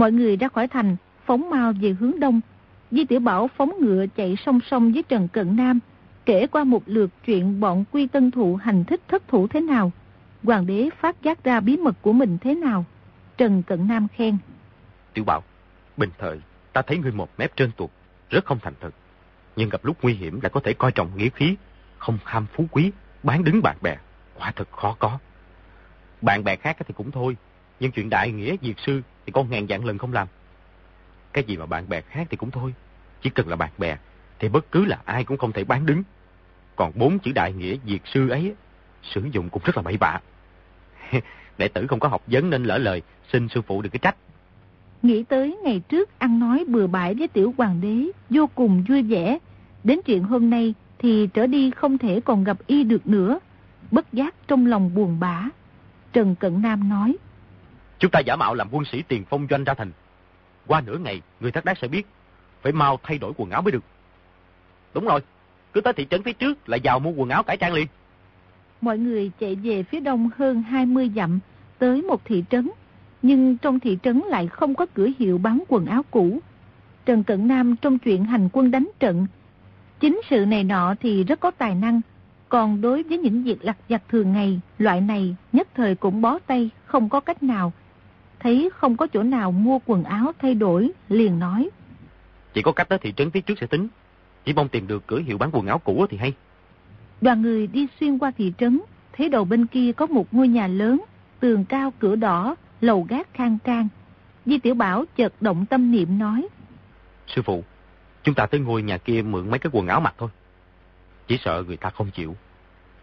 Mọi người ra khỏi thành, phóng mau về hướng đông. Di Tiểu Bảo phóng ngựa chạy song song với Trần Cận Nam, kể qua một lượt chuyện bọn quy tân thụ hành thích thất thủ thế nào. Hoàng đế phát giác ra bí mật của mình thế nào. Trần Cận Nam khen. Tiểu Bảo, bình thời ta thấy ngươi một mép trên tuột, rất không thành thật. Nhưng gặp lúc nguy hiểm lại có thể coi trọng nghĩa khí, không ham phú quý, bán đứng bạn bè. Quả thật khó có. Bạn bè khác thì cũng thôi, nhưng chuyện đại nghĩa diệt sư thì con ngàn dạng lần không làm. Cái gì mà bạn bè khác thì cũng thôi. Chỉ cần là bạn bè thì bất cứ là ai cũng không thể bán đứng. Còn bốn chữ đại nghĩa diệt sư ấy sử dụng cũng rất là bậy bạ. Đệ tử không có học vấn nên lỡ lời, xin sư phụ đừng cái trách. Nghĩ tới ngày trước ăn nói bừa bãi với tiểu hoàng đế, vô cùng vui vẻ. Đến chuyện hôm nay thì trở đi không thể còn gặp y được nữa. Bất giác trong lòng buồn bã. Trần Cận Nam nói. Chúng ta giả mạo làm quân sĩ tiền phong doanh ra thành. Qua nửa ngày, người thất đát sẽ biết. Phải mau thay đổi quần áo mới được. Đúng rồi, cứ tới thị trấn phía trước lại vào mua quần áo cải trang liền. Mọi người chạy về phía đông hơn 20 dặm, tới một thị trấn. Nhưng trong thị trấn lại không có cửa hiệu bán quần áo cũ. Trần Cận Nam trong chuyện hành quân đánh trận, chính sự này nọ thì rất có tài năng. Còn đối với những việc lặt vặt thường ngày, loại này nhất thời cũng bó tay, không có cách nào thấy không có chỗ nào mua quần áo thay đổi, liền nói. Chỉ có cách tới thị trấn phía trước sẽ tính. Chỉ mong tìm được cửa hiệu bán quần áo cũ thì hay. Đoàn người đi xuyên qua thị trấn, thấy đầu bên kia có một ngôi nhà lớn, tường cao cửa đỏ, lầu gác khang trang. Di Tiểu Bảo chợt động tâm niệm nói. Sư phụ, chúng ta tới ngôi nhà kia mượn mấy cái quần áo mặc thôi. Chỉ sợ người ta không chịu.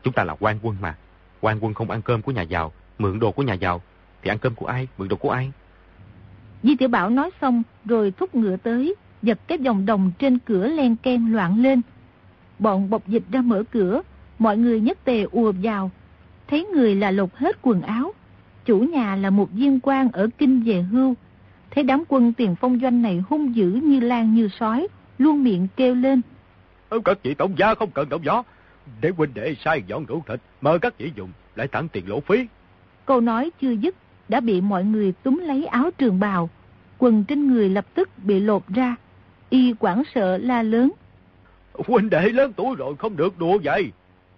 Chúng ta là quan quân mà. Quan quân không ăn cơm của nhà giàu, mượn đồ của nhà giàu thì ăn cơm của ai, mượn đồ của ai? Di Tiểu Bảo nói xong rồi thúc ngựa tới, giật cái vòng đồng trên cửa len ken loạn lên. Bọn bọc dịch ra mở cửa, mọi người nhất tề ùa vào. Thấy người là lột hết quần áo. Chủ nhà là một viên quan ở kinh về hưu. Thấy đám quân tiền phong doanh này hung dữ như lan như sói, luôn miệng kêu lên. Các chị tổng gia không cần động gió. Để huynh đệ sai dọn rượu thịt, mời các chị dùng, lại tặng tiền lỗ phí. Câu nói chưa dứt, đã bị mọi người túm lấy áo trường bào. Quần trên người lập tức bị lột ra. Y quảng sợ la lớn. Huynh đệ lớn tuổi rồi không được đùa vậy.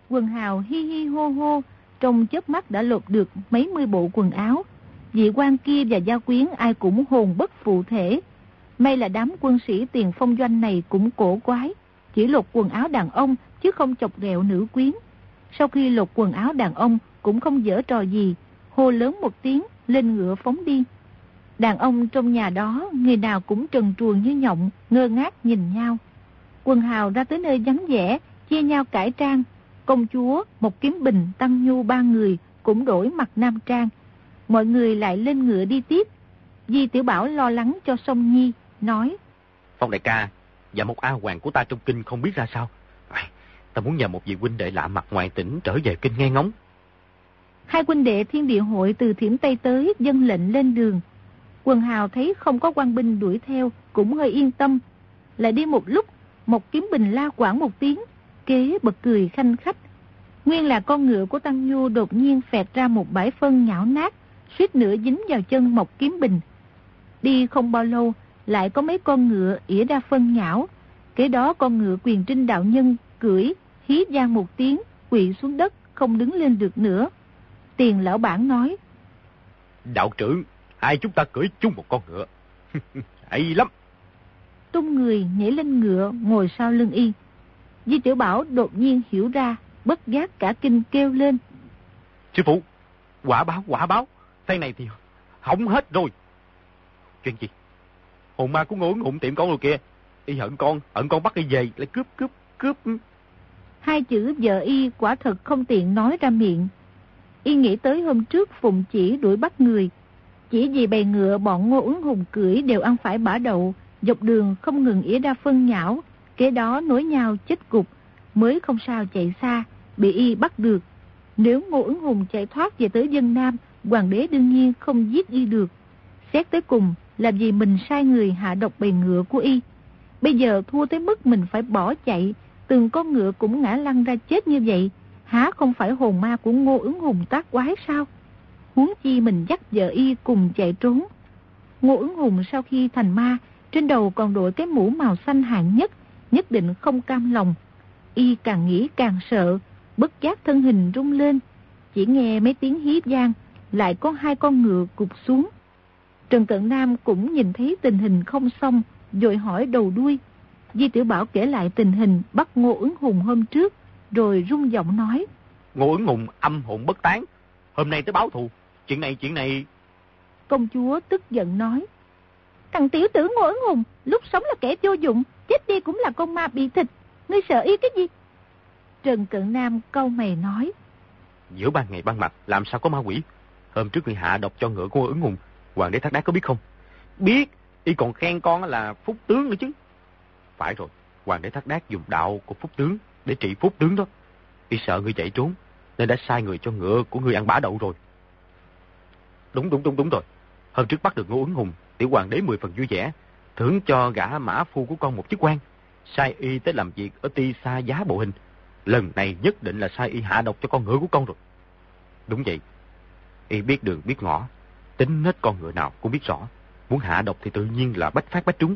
Quần hào hi hi hô hô, trong chớp mắt đã lột được mấy mươi bộ quần áo. Vị quan kia và gia quyến ai cũng hồn bất phụ thể. May là đám quân sĩ tiền phong doanh này cũng cổ quái. Chỉ lột quần áo đàn ông chứ không chọc ghẹo nữ quyến. Sau khi lột quần áo đàn ông cũng không dở trò gì. Hô lớn một tiếng lên ngựa phóng đi. Đàn ông trong nhà đó, người nào cũng trần truồng như nhộng, ngơ ngác nhìn nhau. Quần hào ra tới nơi vắng vẻ, chia nhau cải trang. Công chúa, một kiếm bình, tăng nhu ba người cũng đổi mặt nam trang. Mọi người lại lên ngựa đi tiếp. Di Tiểu Bảo lo lắng cho sông Nhi, nói. Phong đại ca, và một A Hoàng của ta trong kinh không biết ra sao. Ta muốn nhờ một vị huynh đệ lạ mặt ngoài tỉnh trở về kinh nghe ngóng. Hai huynh đệ thiên địa hội từ thiểm Tây tới dân lệnh lên đường. Quần hào thấy không có quan binh đuổi theo, cũng hơi yên tâm. Lại đi một lúc, một kiếm bình la quảng một tiếng, kế bật cười khanh khách. Nguyên là con ngựa của Tăng Nhu đột nhiên phẹt ra một bãi phân nhão nát, suýt nữa dính vào chân một kiếm bình. Đi không bao lâu, lại có mấy con ngựa ỉa ra phân nhão. Kế đó con ngựa quyền trinh đạo nhân cưỡi, hí gian một tiếng, quỵ xuống đất, không đứng lên được nữa. Tiền lão bản nói. Đạo trưởng, hai chúng ta cưỡi chung một con ngựa. hay lắm. Tung người nhảy lên ngựa ngồi sau lưng y. Di tiểu Bảo đột nhiên hiểu ra, bất giác cả kinh kêu lên. Sư phụ, quả báo, quả báo. Tay này thì hỏng hết rồi. Chuyện gì? Hồn ma của ngô ứng hụng tiệm con rồi kìa. Y hận con, hận con bắt y về, lại cướp, cướp, cướp. Hai chữ vợ y quả thật không tiện nói ra miệng. Y nghĩ tới hôm trước Phụng chỉ đuổi bắt người. Chỉ vì bè ngựa bọn ngô ứng hùng cưỡi đều ăn phải bả đậu, dọc đường không ngừng ỉa ra phân nhão, kế đó nối nhau chết cục, mới không sao chạy xa, bị y bắt được. Nếu ngô ứng hùng chạy thoát về tới dân Nam, hoàng đế đương nhiên không giết y được. Xét tới cùng, làm gì mình sai người hạ độc bè ngựa của y. Bây giờ thua tới mức mình phải bỏ chạy, từng con ngựa cũng ngã lăn ra chết như vậy, há không phải hồn ma của ngô ứng hùng tác quái sao? Huống chi mình dắt vợ y cùng chạy trốn. Ngô ứng hùng sau khi thành ma, trên đầu còn đội cái mũ màu xanh hạng nhất, nhất định không cam lòng. Y càng nghĩ càng sợ, bất giác thân hình rung lên. Chỉ nghe mấy tiếng hí giang, lại có hai con ngựa cục xuống. Trần Cận Nam cũng nhìn thấy tình hình không xong, rồi hỏi đầu đuôi. Di Tiểu Bảo kể lại tình hình bắt Ngô ứng hùng hôm trước, rồi rung giọng nói. Ngô ứng hùng âm hồn bất tán, hôm nay tới báo thù, chuyện này chuyện này... Công chúa tức giận nói. Thằng tiểu tử Ngô ứng hùng, lúc sống là kẻ vô dụng, chết đi cũng là con ma bị thịt, ngươi sợ y cái gì? Trần Cận Nam câu mày nói. Giữa ban ngày ban mặt, làm sao có ma quỷ? Hôm trước người hạ độc cho ngựa của ứng hùng, hoàng đế thác đá có biết không? Biết, y còn khen con là phúc tướng nữa chứ. Phải rồi, hoàng đế thác đát dùng đạo của phúc tướng để trị phúc tướng đó. Y sợ người chạy trốn, nên đã sai người cho ngựa của người ăn bả đậu rồi. Đúng đúng đúng đúng rồi. Hôm trước bắt được ngô ứng hùng, tiểu hoàng đế mười phần vui vẻ, thưởng cho gã mã phu của con một chức quan. Sai y tới làm việc ở ti xa giá bộ hình. Lần này nhất định là sai y hạ độc cho con ngựa của con rồi. Đúng vậy. Y biết đường biết ngõ, tính hết con ngựa nào cũng biết rõ. Muốn hạ độc thì tự nhiên là bách phát bách trúng.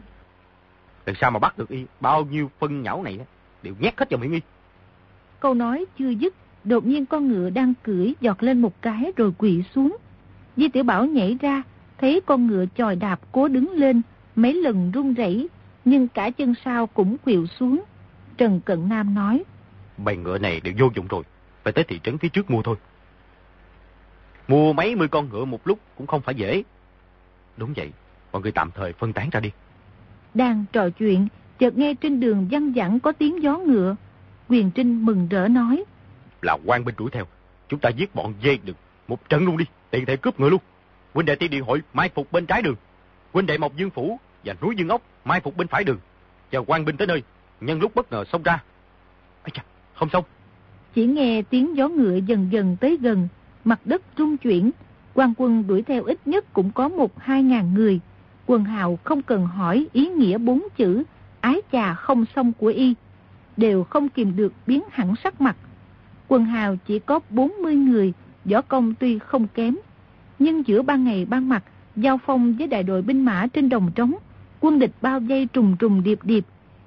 Lần sau mà bắt được y, bao nhiêu phân nhão này đều nhét hết vào miệng y. Câu nói chưa dứt, đột nhiên con ngựa đang cưỡi giọt lên một cái rồi quỵ xuống. Di tiểu Bảo nhảy ra, thấy con ngựa chòi đạp cố đứng lên, mấy lần run rẩy, nhưng cả chân sau cũng quỵu xuống. Trần Cận Nam nói: Bầy ngựa này đều vô dụng rồi, phải tới thị trấn phía trước mua thôi. Mua mấy mươi con ngựa một lúc cũng không phải dễ. Đúng vậy, mọi người tạm thời phân tán ra đi. Đang trò chuyện, chợt nghe trên đường văng vẳng có tiếng gió ngựa. Quyền Trinh mừng rỡ nói. Là quan binh đuổi theo, chúng ta giết bọn dê được một trận luôn đi, tiện thể cướp ngựa luôn. Huynh đệ ti điện hội mai phục bên trái đường. Huynh đệ Mộc Dương Phủ và núi Dương Ốc mai phục bên phải đường. Chờ quan binh tới nơi, nhân lúc bất ngờ xông ra. Ây chà, không xong. Chỉ nghe tiếng gió ngựa dần dần tới gần, mặt đất rung chuyển. quan quân đuổi theo ít nhất cũng có một hai ngàn người. Quần hào không cần hỏi ý nghĩa bốn chữ ái chà không xong của y, đều không kìm được biến hẳn sắc mặt. Quần hào chỉ có 40 người, võ công tuy không kém, nhưng giữa ban ngày ban mặt, giao phong với đại đội binh mã trên đồng trống, quân địch bao dây trùng trùng điệp điệp,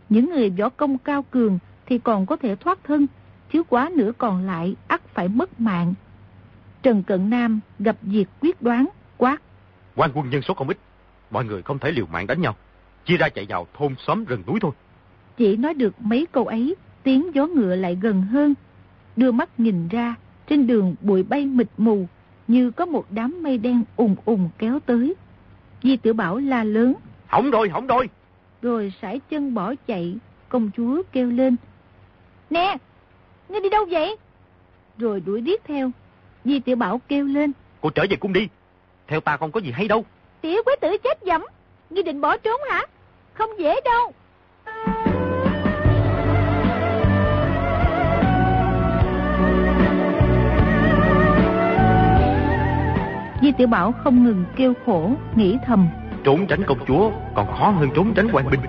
những người võ công cao cường thì còn có thể thoát thân, chứ quá nữa còn lại ắt phải mất mạng. Trần Cận Nam gặp việc quyết đoán, quát. quan quân nhân số không ít, mọi người không thể liều mạng đánh nhau, chia ra chạy vào thôn xóm rừng núi thôi. Chỉ nói được mấy câu ấy, tiếng gió ngựa lại gần hơn. Đưa mắt nhìn ra, trên đường bụi bay mịt mù, như có một đám mây đen ùng ùng kéo tới. Di tử Bảo la lớn. Hỏng rồi, hỏng rồi. Rồi sải chân bỏ chạy, công chúa kêu lên. Nè, ngươi đi đâu vậy? Rồi đuổi điếc theo. Di tiểu Bảo kêu lên. Cô trở về cung đi, theo ta không có gì hay đâu. Tiểu quế tử chết dẫm, ngươi định bỏ trốn hả? Không dễ đâu. Di Tiểu Bảo không ngừng kêu khổ, nghĩ thầm. Trốn tránh công chúa còn khó hơn trốn tránh quan binh.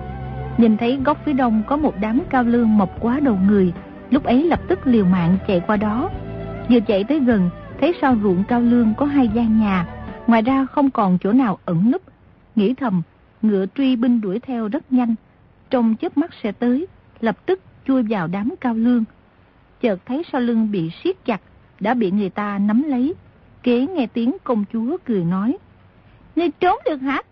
Nhìn thấy góc phía đông có một đám cao lương mọc quá đầu người, lúc ấy lập tức liều mạng chạy qua đó. Vừa chạy tới gần, thấy sau ruộng cao lương có hai gian nhà, ngoài ra không còn chỗ nào ẩn núp. Nghĩ thầm, ngựa truy binh đuổi theo rất nhanh, trong chớp mắt sẽ tới, lập tức chui vào đám cao lương. Chợt thấy sau lưng bị siết chặt, đã bị người ta nắm lấy. Kế nghe tiếng công chúa cười nói, Ngươi trốn được hả?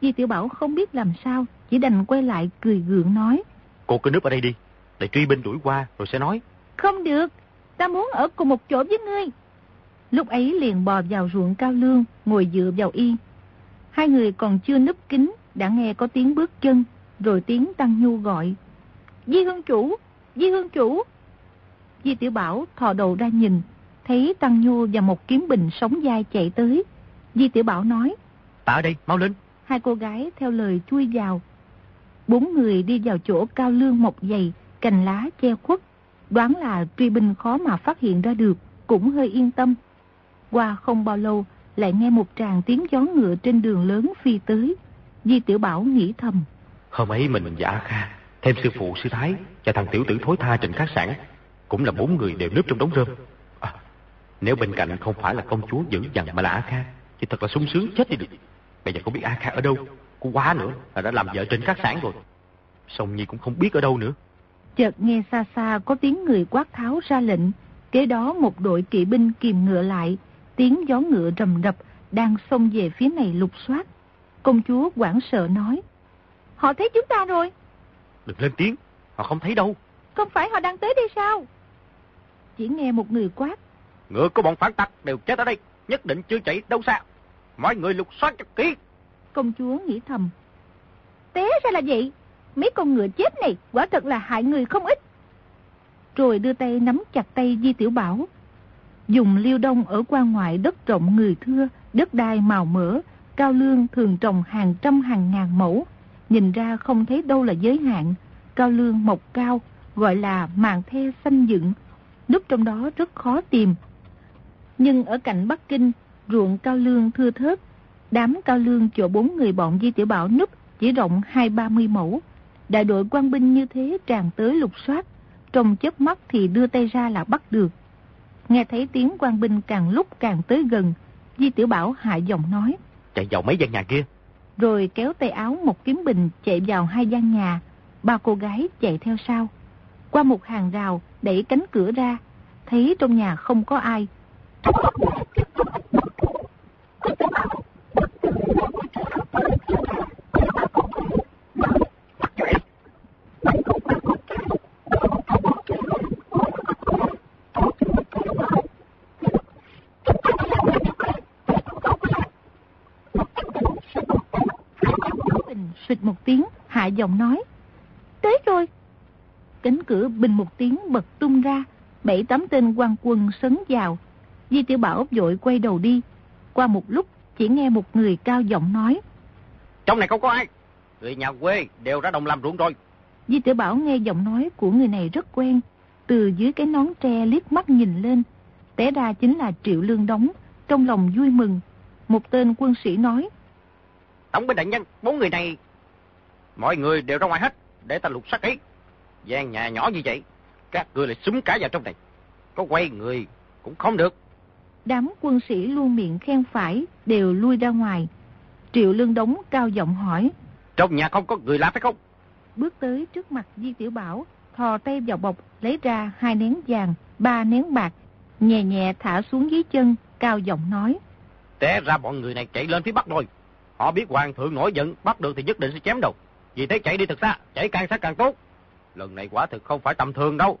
Di Tiểu Bảo không biết làm sao, chỉ đành quay lại cười gượng nói. Cô cứ núp ở đây đi, để truy binh đuổi qua rồi sẽ nói. Không được, ta muốn ở cùng một chỗ với ngươi. Lúc ấy liền bò vào ruộng cao lương, ngồi dựa vào y. Hai người còn chưa núp kính, đã nghe có tiếng bước chân, rồi tiếng Tăng Nhu gọi. Di Hương Chủ, Di Hương Chủ. Di Tiểu Bảo thò đầu ra nhìn, thấy Tăng Nhu và một kiếm bình sống dai chạy tới. Di Tiểu Bảo nói. Ở đây, mau lên. Hai cô gái theo lời chui vào. Bốn người đi vào chỗ cao lương mọc dày, cành lá che khuất. Đoán là truy binh khó mà phát hiện ra được, cũng hơi yên tâm. Qua không bao lâu, lại nghe một tràng tiếng gió ngựa trên đường lớn phi tới. Di Tiểu Bảo nghĩ thầm. Hôm ấy mình và A Kha, thêm sư phụ sư thái và thằng tiểu tử thối tha trên khách sạn, cũng là bốn người đều núp trong đống rơm. À, nếu bên cạnh không phải là công chúa dữ dằn mà là A Kha, thì thật là sung sướng chết đi được. Bây giờ không biết A Kha ở đâu, cũng quá nữa là đã làm vợ trên khách sạn rồi. Song Nhi cũng không biết ở đâu nữa. Chợt nghe xa xa có tiếng người quát tháo ra lệnh, kế đó một đội kỵ binh kìm ngựa lại, tiếng gió ngựa rầm rập đang xông về phía này lục soát. Công chúa quảng sợ nói, họ thấy chúng ta rồi. Đừng lên tiếng, họ không thấy đâu. Không phải họ đang tới đây sao? Chỉ nghe một người quát. Ngựa của bọn phản tặc đều chết ở đây, nhất định chưa chạy đâu xa. Mọi người lục soát cho kỹ. Công chúa nghĩ thầm. Té ra là vậy, mấy con ngựa chết này quả thật là hại người không ít. Rồi đưa tay nắm chặt tay Di Tiểu Bảo. Dùng liêu đông ở quan ngoại đất rộng người thưa, đất đai màu mỡ, cao lương thường trồng hàng trăm hàng ngàn mẫu. Nhìn ra không thấy đâu là giới hạn. Cao lương mọc cao, gọi là màng the xanh dựng. đất trong đó rất khó tìm. Nhưng ở cạnh Bắc Kinh, ruộng cao lương thưa thớt. Đám cao lương chỗ bốn người bọn Di Tiểu Bảo núp chỉ rộng hai ba mươi mẫu. Đại đội quan binh như thế tràn tới lục soát. Trong chớp mắt thì đưa tay ra là bắt được. Nghe thấy tiếng quan binh càng lúc càng tới gần, Di Tiểu Bảo hạ giọng nói. Chạy vào mấy gian nhà kia. Rồi kéo tay áo một kiếm bình chạy vào hai gian nhà. Ba cô gái chạy theo sau. Qua một hàng rào, đẩy cánh cửa ra. Thấy trong nhà không có ai. Xịt giọng nói. Tới rồi. Cánh cửa bình một tiếng bật tung ra, bảy tám tên quan quân sấn vào. Di Tiểu Bảo vội quay đầu đi. Qua một lúc, chỉ nghe một người cao giọng nói. Trong này không có ai. Người nhà quê đều ra đồng làm ruộng rồi. Di Tiểu Bảo nghe giọng nói của người này rất quen. Từ dưới cái nón tre liếc mắt nhìn lên. Té ra chính là Triệu Lương Đống. Trong lòng vui mừng. Một tên quân sĩ nói. Tổng binh đại nhân, bốn người này... Mọi người đều ra ngoài hết, để ta lục soát kỹ. gian nhà nhỏ như vậy, các người lại súng cả vào trong này. Có quay người cũng không được. Đám quân sĩ luôn miệng khen phải, đều lui ra ngoài. Triệu Lương Đống cao giọng hỏi. Trong nhà không có người lạ phải không? Bước tới trước mặt Di Tiểu Bảo, thò tay vào bọc, lấy ra hai nén vàng, ba nén bạc, nhẹ nhẹ thả xuống dưới chân, cao giọng nói. Té ra bọn người này chạy lên phía bắc rồi. Họ biết hoàng thượng nổi giận, bắt được thì nhất định sẽ chém đầu. Vì thế chạy đi thật xa, chạy càng sát càng tốt. Lần này quả thực không phải tầm thường đâu.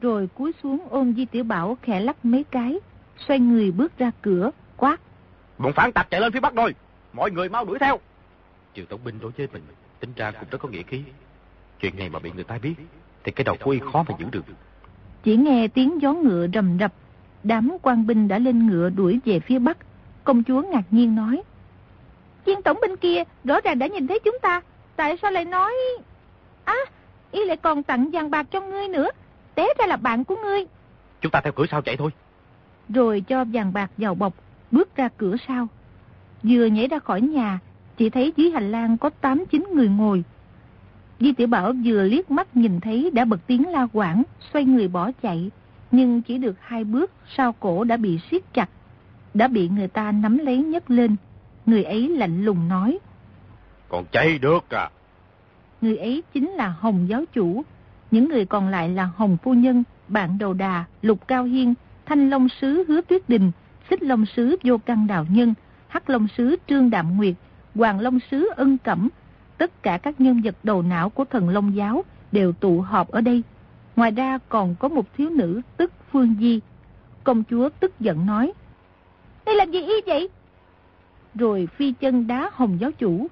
Rồi cúi xuống ôm Di Tiểu Bảo khẽ lắc mấy cái, xoay người bước ra cửa, quát. Bọn phản tặc chạy lên phía bắc rồi, mọi người mau đuổi theo. Triều Tổng binh đối với mình, tính ra cũng rất có nghĩa khí. Chuyện này mà bị người ta biết, thì cái đầu của y khó mà giữ được. Chỉ nghe tiếng gió ngựa rầm rập, đám quan binh đã lên ngựa đuổi về phía bắc. Công chúa ngạc nhiên nói. Viên tổng binh kia rõ ràng đã nhìn thấy chúng ta, tại sao lại nói... À, y lại còn tặng vàng bạc cho ngươi nữa, té ra là bạn của ngươi. Chúng ta theo cửa sau chạy thôi. Rồi cho vàng bạc vào bọc, bước ra cửa sau. Vừa nhảy ra khỏi nhà, chỉ thấy dưới hành lang có 8-9 người ngồi. Di Tiểu Bảo vừa liếc mắt nhìn thấy đã bật tiếng la quảng, xoay người bỏ chạy. Nhưng chỉ được hai bước, sau cổ đã bị siết chặt. Đã bị người ta nắm lấy nhấc lên. Người ấy lạnh lùng nói. Còn chạy được à? Người ấy chính là Hồng giáo chủ. Những người còn lại là Hồng Phu Nhân, Bạn Đầu Đà, Lục Cao Hiên, Thanh Long Sứ Hứa Tuyết Đình, Xích Long Sứ Vô Căn Đạo Nhân, Hắc Long Sứ Trương Đạm Nguyệt, Hoàng Long Sứ Ân Cẩm. Tất cả các nhân vật đầu não của thần Long Giáo đều tụ họp ở đây. Ngoài ra còn có một thiếu nữ tức Phương Di. Công chúa tức giận nói. Đây làm gì y vậy? Rồi phi chân đá Hồng giáo chủ.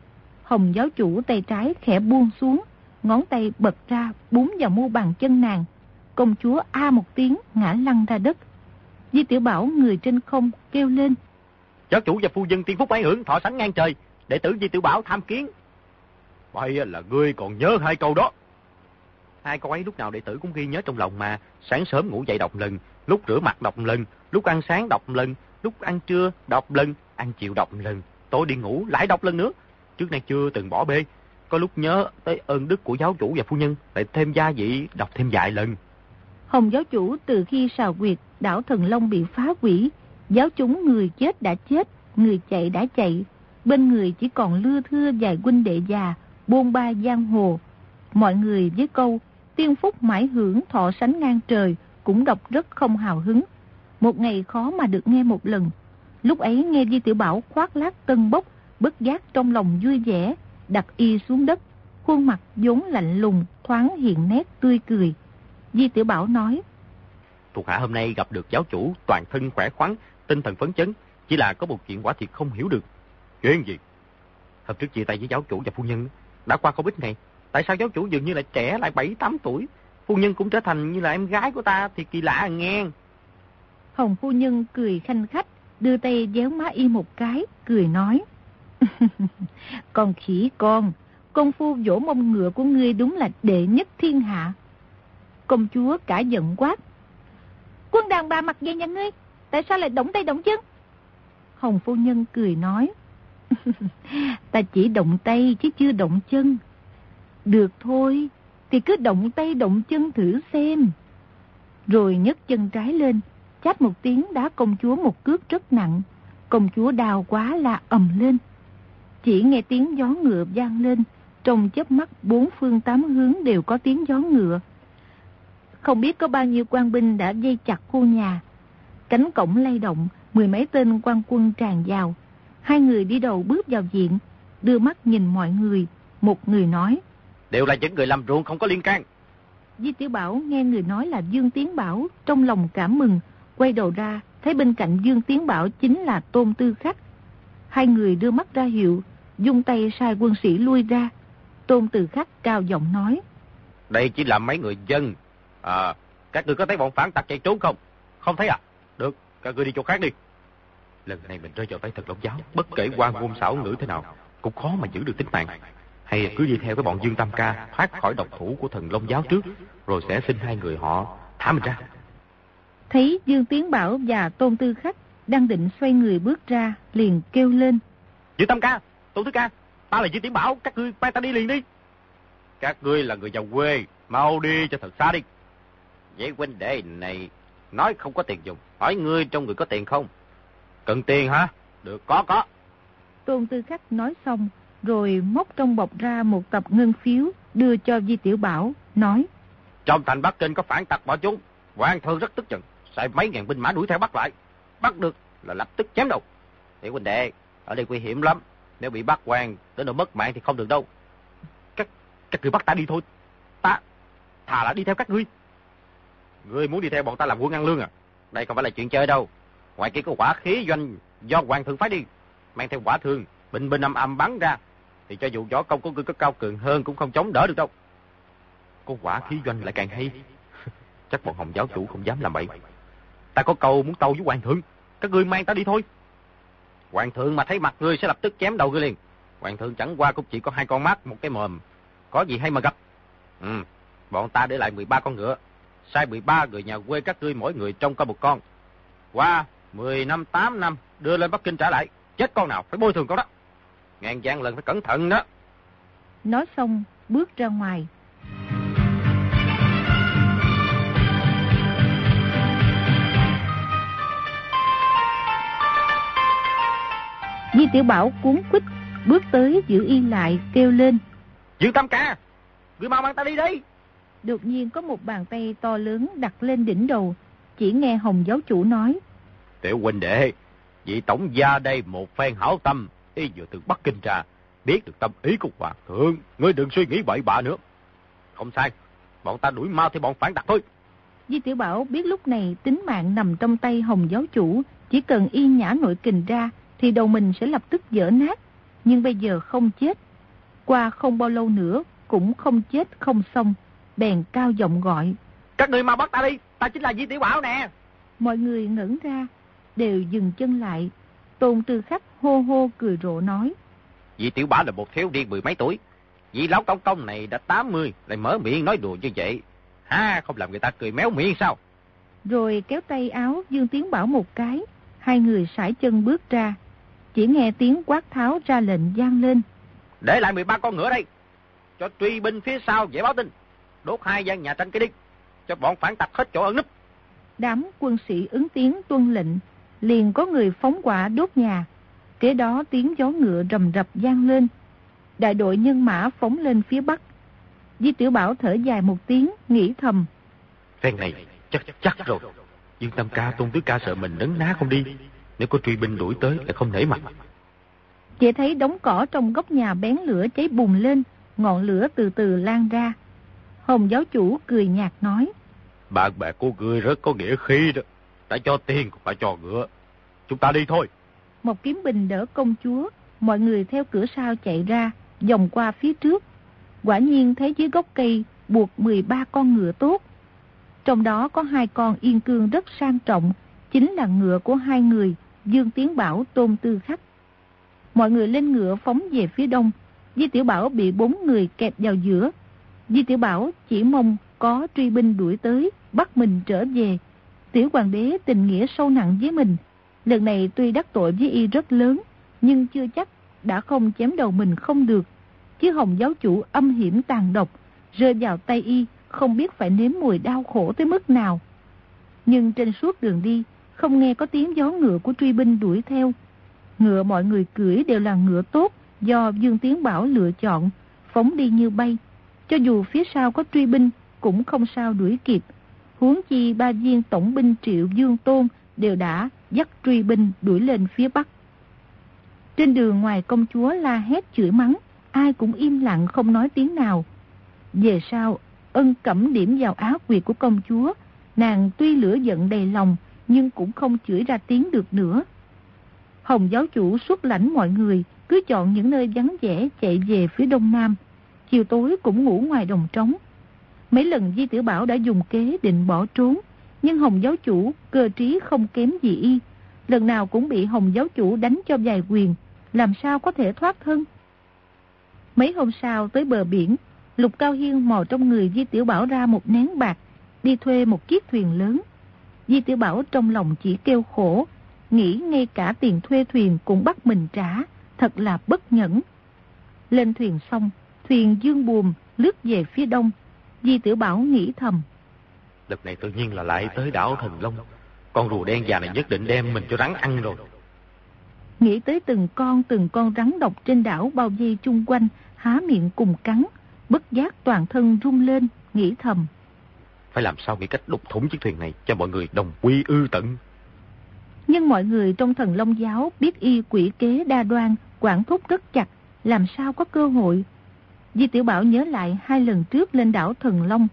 Hồng giáo chủ tay trái khẽ buông xuống, ngón tay bật ra búng vào mu bàn chân nàng. Công chúa a một tiếng ngã lăn ra đất. Di Tiểu Bảo người trên không kêu lên. Giáo chủ và phu dân tiên phúc bái hưởng thọ sánh ngang trời, đệ tử Di Tiểu Bảo tham kiến. Vậy là ngươi còn nhớ hai câu đó. Hai câu ấy lúc nào đệ tử cũng ghi nhớ trong lòng mà, sáng sớm ngủ dậy đọc lần, lúc rửa mặt đọc lần, lúc ăn sáng đọc lần, lúc ăn trưa đọc lần, ăn chiều đọc lần, tối đi ngủ lại đọc lần nữa. Trước nay chưa từng bỏ bê, có lúc nhớ tới ơn đức của giáo chủ và phu nhân, lại thêm gia vị đọc thêm vài lần. Hồng giáo chủ từ khi xào quyệt, đảo Thần Long bị phá quỷ, giáo chúng người chết đã chết, người chạy đã chạy, bên người chỉ còn lưa thưa vài huynh đệ già, buôn ba giang hồ. Mọi người với câu, tiên phúc mãi hưởng thọ sánh ngang trời, cũng đọc rất không hào hứng. Một ngày khó mà được nghe một lần. Lúc ấy nghe Di Tiểu Bảo khoác lác tân bốc, bất giác trong lòng vui vẻ, đặt y xuống đất, khuôn mặt vốn lạnh lùng, thoáng hiện nét tươi cười. Di Tiểu Bảo nói, Thuộc hạ hôm nay gặp được giáo chủ, toàn thân khỏe khoắn, tinh thần phấn chấn, chỉ là có một chuyện quả thiệt không hiểu được. Chuyện gì? Hôm trước chia tay với giáo chủ và phu nhân, đã qua không ít ngày, tại sao giáo chủ dường như lại trẻ lại 7-8 tuổi, phu nhân cũng trở thành như là em gái của ta thì kỳ lạ à nghe. Hồng phu nhân cười khanh khách, đưa tay déo má y một cái, cười nói. con khỉ con, công phu vỗ mông ngựa của ngươi đúng là đệ nhất thiên hạ. Công chúa cả giận quát. Quân đàn bà mặc dây nhà ngươi, tại sao lại động tay động chân? Hồng phu nhân cười nói. ta chỉ động tay chứ chưa động chân. Được thôi, thì cứ động tay động chân thử xem. Rồi nhấc chân trái lên, chát một tiếng đá công chúa một cước rất nặng. Công chúa đào quá là ầm lên. Chỉ nghe tiếng gió ngựa vang lên, trong chớp mắt bốn phương tám hướng đều có tiếng gió ngựa. Không biết có bao nhiêu quan binh đã dây chặt khu nhà. Cánh cổng lay động, mười mấy tên quan quân tràn vào. Hai người đi đầu bước vào viện, đưa mắt nhìn mọi người. Một người nói. Đều là những người làm ruộng không có liên can. Di Tiểu Bảo nghe người nói là Dương Tiến Bảo, trong lòng cảm mừng, quay đầu ra, thấy bên cạnh Dương Tiến Bảo chính là Tôn Tư Khắc. Hai người đưa mắt ra hiệu, dung tay sai quân sĩ lui ra. Tôn Tư Khắc cao giọng nói. Đây chỉ là mấy người dân. À, các người có thấy bọn phản tặc chạy trốn không? Không thấy à? Được, các người đi chỗ khác đi. Lần này mình rơi vào tay thật lộc giáo, bất kể quan ngôn xảo ngữ thế nào, cũng khó mà giữ được tính mạng. Hay cứ đi theo cái bọn Dương Tam Ca thoát khỏi độc thủ của thần Long Giáo trước, rồi sẽ xin hai người họ thả mình ra. Thấy Dương Tiến Bảo và Tôn Tư Khắc đang định xoay người bước ra, liền kêu lên. Dương Tam Ca, Tôn Tư Ca, ta là Dương Tiến Bảo, các ngươi mang ta đi liền đi. Các ngươi là người giàu quê, mau đi cho thật xa đi. Vậy huynh đệ này nói không có tiền dùng, hỏi ngươi trong người có tiền không? Cần tiền hả? Được, có, có. Tôn Tư Khắc nói xong, rồi móc trong bọc ra một tập ngân phiếu, đưa cho Di Tiểu Bảo, nói. Trong thành Bắc Kinh có phản tặc bỏ trốn, hoàng thượng rất tức giận, sai mấy ngàn binh mã đuổi theo bắt lại. Bắt được là lập tức chém đầu. Tiểu huynh đệ, ở đây nguy hiểm lắm, nếu bị bắt quan, đến nỗi mất mạng thì không được đâu. Các, các người bắt ta đi thôi. Ta, thà là đi theo các ngươi. Ngươi muốn đi theo bọn ta làm quân ăn lương à? Đây không phải là chuyện chơi đâu. Ngoài kia có quả khí doanh do hoàng thượng phái đi. Mang theo quả thương, bình bình âm âm bắn ra. Thì cho dù võ công của ngươi có cao cường hơn cũng không chống đỡ được đâu. Có quả khí doanh lại càng hay. Chắc bọn hồng giáo chủ không dám làm bậy. Ta có cầu muốn tâu với hoàng thượng. Các ngươi mang ta đi thôi. Hoàng thượng mà thấy mặt ngươi sẽ lập tức chém đầu ngươi liền. Hoàng thượng chẳng qua cũng chỉ có hai con mắt, một cái mồm. Có gì hay mà gặp. Ừ, bọn ta để lại 13 con ngựa. Sai 13 người nhà quê các ngươi mỗi người trông có một con. Qua 10 năm, 8 năm, đưa lên Bắc Kinh trả lại. Chết con nào, phải bồi thường con đó. Ngàn gian lần phải cẩn thận đó. Nói xong, bước ra ngoài. Di Tiểu Bảo cuốn quýt bước tới giữ yên lại kêu lên. Dương Tam Ca, người mau mang ta đi đi. Đột nhiên có một bàn tay to lớn đặt lên đỉnh đầu, chỉ nghe Hồng giáo chủ nói. Tiểu huynh đệ, vị tổng gia đây một phen hảo tâm, y vừa từ Bắc Kinh ra, biết được tâm ý của hoàng thượng, ngươi đừng suy nghĩ bậy bạ nữa. Không sai, bọn ta đuổi mau theo bọn phản tặc thôi. Di Tiểu Bảo biết lúc này tính mạng nằm trong tay Hồng giáo chủ, chỉ cần y nhả nội kình ra thì đầu mình sẽ lập tức dở nát, nhưng bây giờ không chết. Qua không bao lâu nữa cũng không chết không xong, bèn cao giọng gọi. Các người mau bắt ta đi, ta chính là Di Tiểu Bảo nè. Mọi người ngẩn ra, đều dừng chân lại. Tôn tư khách hô hô cười rộ nói. Vị tiểu bá là một thiếu niên mười mấy tuổi. Vị lão công công này đã 80, lại mở miệng nói đùa như vậy. Ha, không làm người ta cười méo miệng sao? Rồi kéo tay áo Dương Tiến Bảo một cái, hai người sải chân bước ra. Chỉ nghe tiếng quát tháo ra lệnh gian lên. Để lại 13 con ngựa đây. Cho truy binh phía sau dễ báo tin. Đốt hai gian nhà tranh cái đi. Cho bọn phản tặc hết chỗ ẩn núp. Đám quân sĩ ứng tiếng tuân lệnh. Liền có người phóng quả đốt nhà. Kế đó tiếng gió ngựa rầm rập gian lên. Đại đội nhân mã phóng lên phía bắc. Di Tiểu Bảo thở dài một tiếng, nghĩ thầm. Phen này chắc chắc rồi. Dương Tam Ca, Tôn Tứ Ca sợ mình nấn ná không đi. Nếu có truy binh đuổi tới lại không nể mặt. Chỉ thấy đống cỏ trong góc nhà bén lửa cháy bùng lên, ngọn lửa từ từ lan ra. Hồng giáo chủ cười nhạt nói. Bạn bè của ngươi rất có nghĩa khí đó. Đã cho tiền cũng phải cho ngựa. Chúng ta đi thôi. Một kiếm bình đỡ công chúa, mọi người theo cửa sau chạy ra, vòng qua phía trước. Quả nhiên thấy dưới gốc cây buộc 13 con ngựa tốt. Trong đó có hai con yên cương rất sang trọng, chính là ngựa của hai người, Dương Tiến Bảo, Tôn Tư Khách. Mọi người lên ngựa phóng về phía đông, Di Tiểu Bảo bị bốn người kẹp vào giữa. Di Tiểu Bảo chỉ mong có truy binh đuổi tới, bắt mình trở về. Tiểu Hoàng đế tình nghĩa sâu nặng với mình. Lần này tuy đắc tội với y rất lớn, nhưng chưa chắc đã không chém đầu mình không được. Chứ Hồng giáo chủ âm hiểm tàn độc, rơi vào tay y, không biết phải nếm mùi đau khổ tới mức nào. Nhưng trên suốt đường đi, không nghe có tiếng gió ngựa của truy binh đuổi theo. Ngựa mọi người cưỡi đều là ngựa tốt do Dương Tiến Bảo lựa chọn, phóng đi như bay. Cho dù phía sau có truy binh, cũng không sao đuổi kịp. Huống chi ba viên tổng binh triệu Dương Tôn đều đã dắt truy binh đuổi lên phía bắc. Trên đường ngoài công chúa la hét chửi mắng, ai cũng im lặng không nói tiếng nào. Về sau, ân cẩm điểm vào áo quyệt của công chúa, nàng tuy lửa giận đầy lòng, nhưng cũng không chửi ra tiếng được nữa. Hồng giáo chủ xuất lãnh mọi người, cứ chọn những nơi vắng vẻ chạy về phía đông nam. Chiều tối cũng ngủ ngoài đồng trống. Mấy lần Di tiểu Bảo đã dùng kế định bỏ trốn, nhưng Hồng giáo chủ cơ trí không kém gì y. Lần nào cũng bị Hồng giáo chủ đánh cho dài quyền, làm sao có thể thoát thân. Mấy hôm sau tới bờ biển, Lục Cao Hiên mò trong người Di Tiểu Bảo ra một nén bạc, đi thuê một chiếc thuyền lớn. Di Tiểu Bảo trong lòng chỉ kêu khổ, nghĩ ngay cả tiền thuê thuyền cũng bắt mình trả, thật là bất nhẫn. Lên thuyền xong, thuyền dương buồm lướt về phía đông. Di Tiểu Bảo nghĩ thầm. Lần này tự nhiên là lại tới đảo Thần Long. Con rùa đen già này nhất định đem mình cho rắn ăn rồi. Nghĩ tới từng con từng con rắn độc trên đảo bao vây chung quanh, há miệng cùng cắn, bất giác toàn thân rung lên, nghĩ thầm. Phải làm sao nghĩ cách đục thủng chiếc thuyền này cho mọi người đồng quy ư tận. Nhưng mọi người trong thần Long giáo biết y quỷ kế đa đoan, quản thúc rất chặt, làm sao có cơ hội. Di Tiểu Bảo nhớ lại hai lần trước lên đảo Thần Long.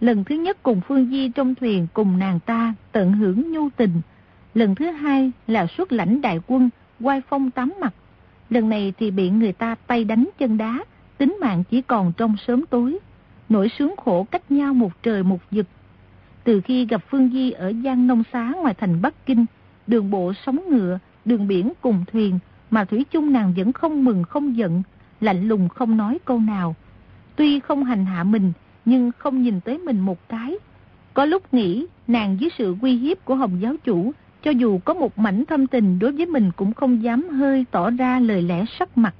Lần thứ nhất cùng Phương Di trong thuyền cùng nàng ta tận hưởng nhu tình. Lần thứ hai là xuất lãnh đại quân, quay phong tám mặt. Lần này thì bị người ta tay đánh chân đá, tính mạng chỉ còn trong sớm tối. Nỗi sướng khổ cách nhau một trời một vực. Từ khi gặp Phương Di ở Giang Nông Xá ngoài thành Bắc Kinh, đường bộ sóng ngựa, đường biển cùng thuyền, mà Thủy chung nàng vẫn không mừng không giận, lạnh lùng không nói câu nào. Tuy không hành hạ mình, nhưng không nhìn tới mình một cái. Có lúc nghĩ nàng dưới sự uy hiếp của Hồng giáo chủ, cho dù có một mảnh thâm tình đối với mình cũng không dám hơi tỏ ra lời lẽ sắc mặt.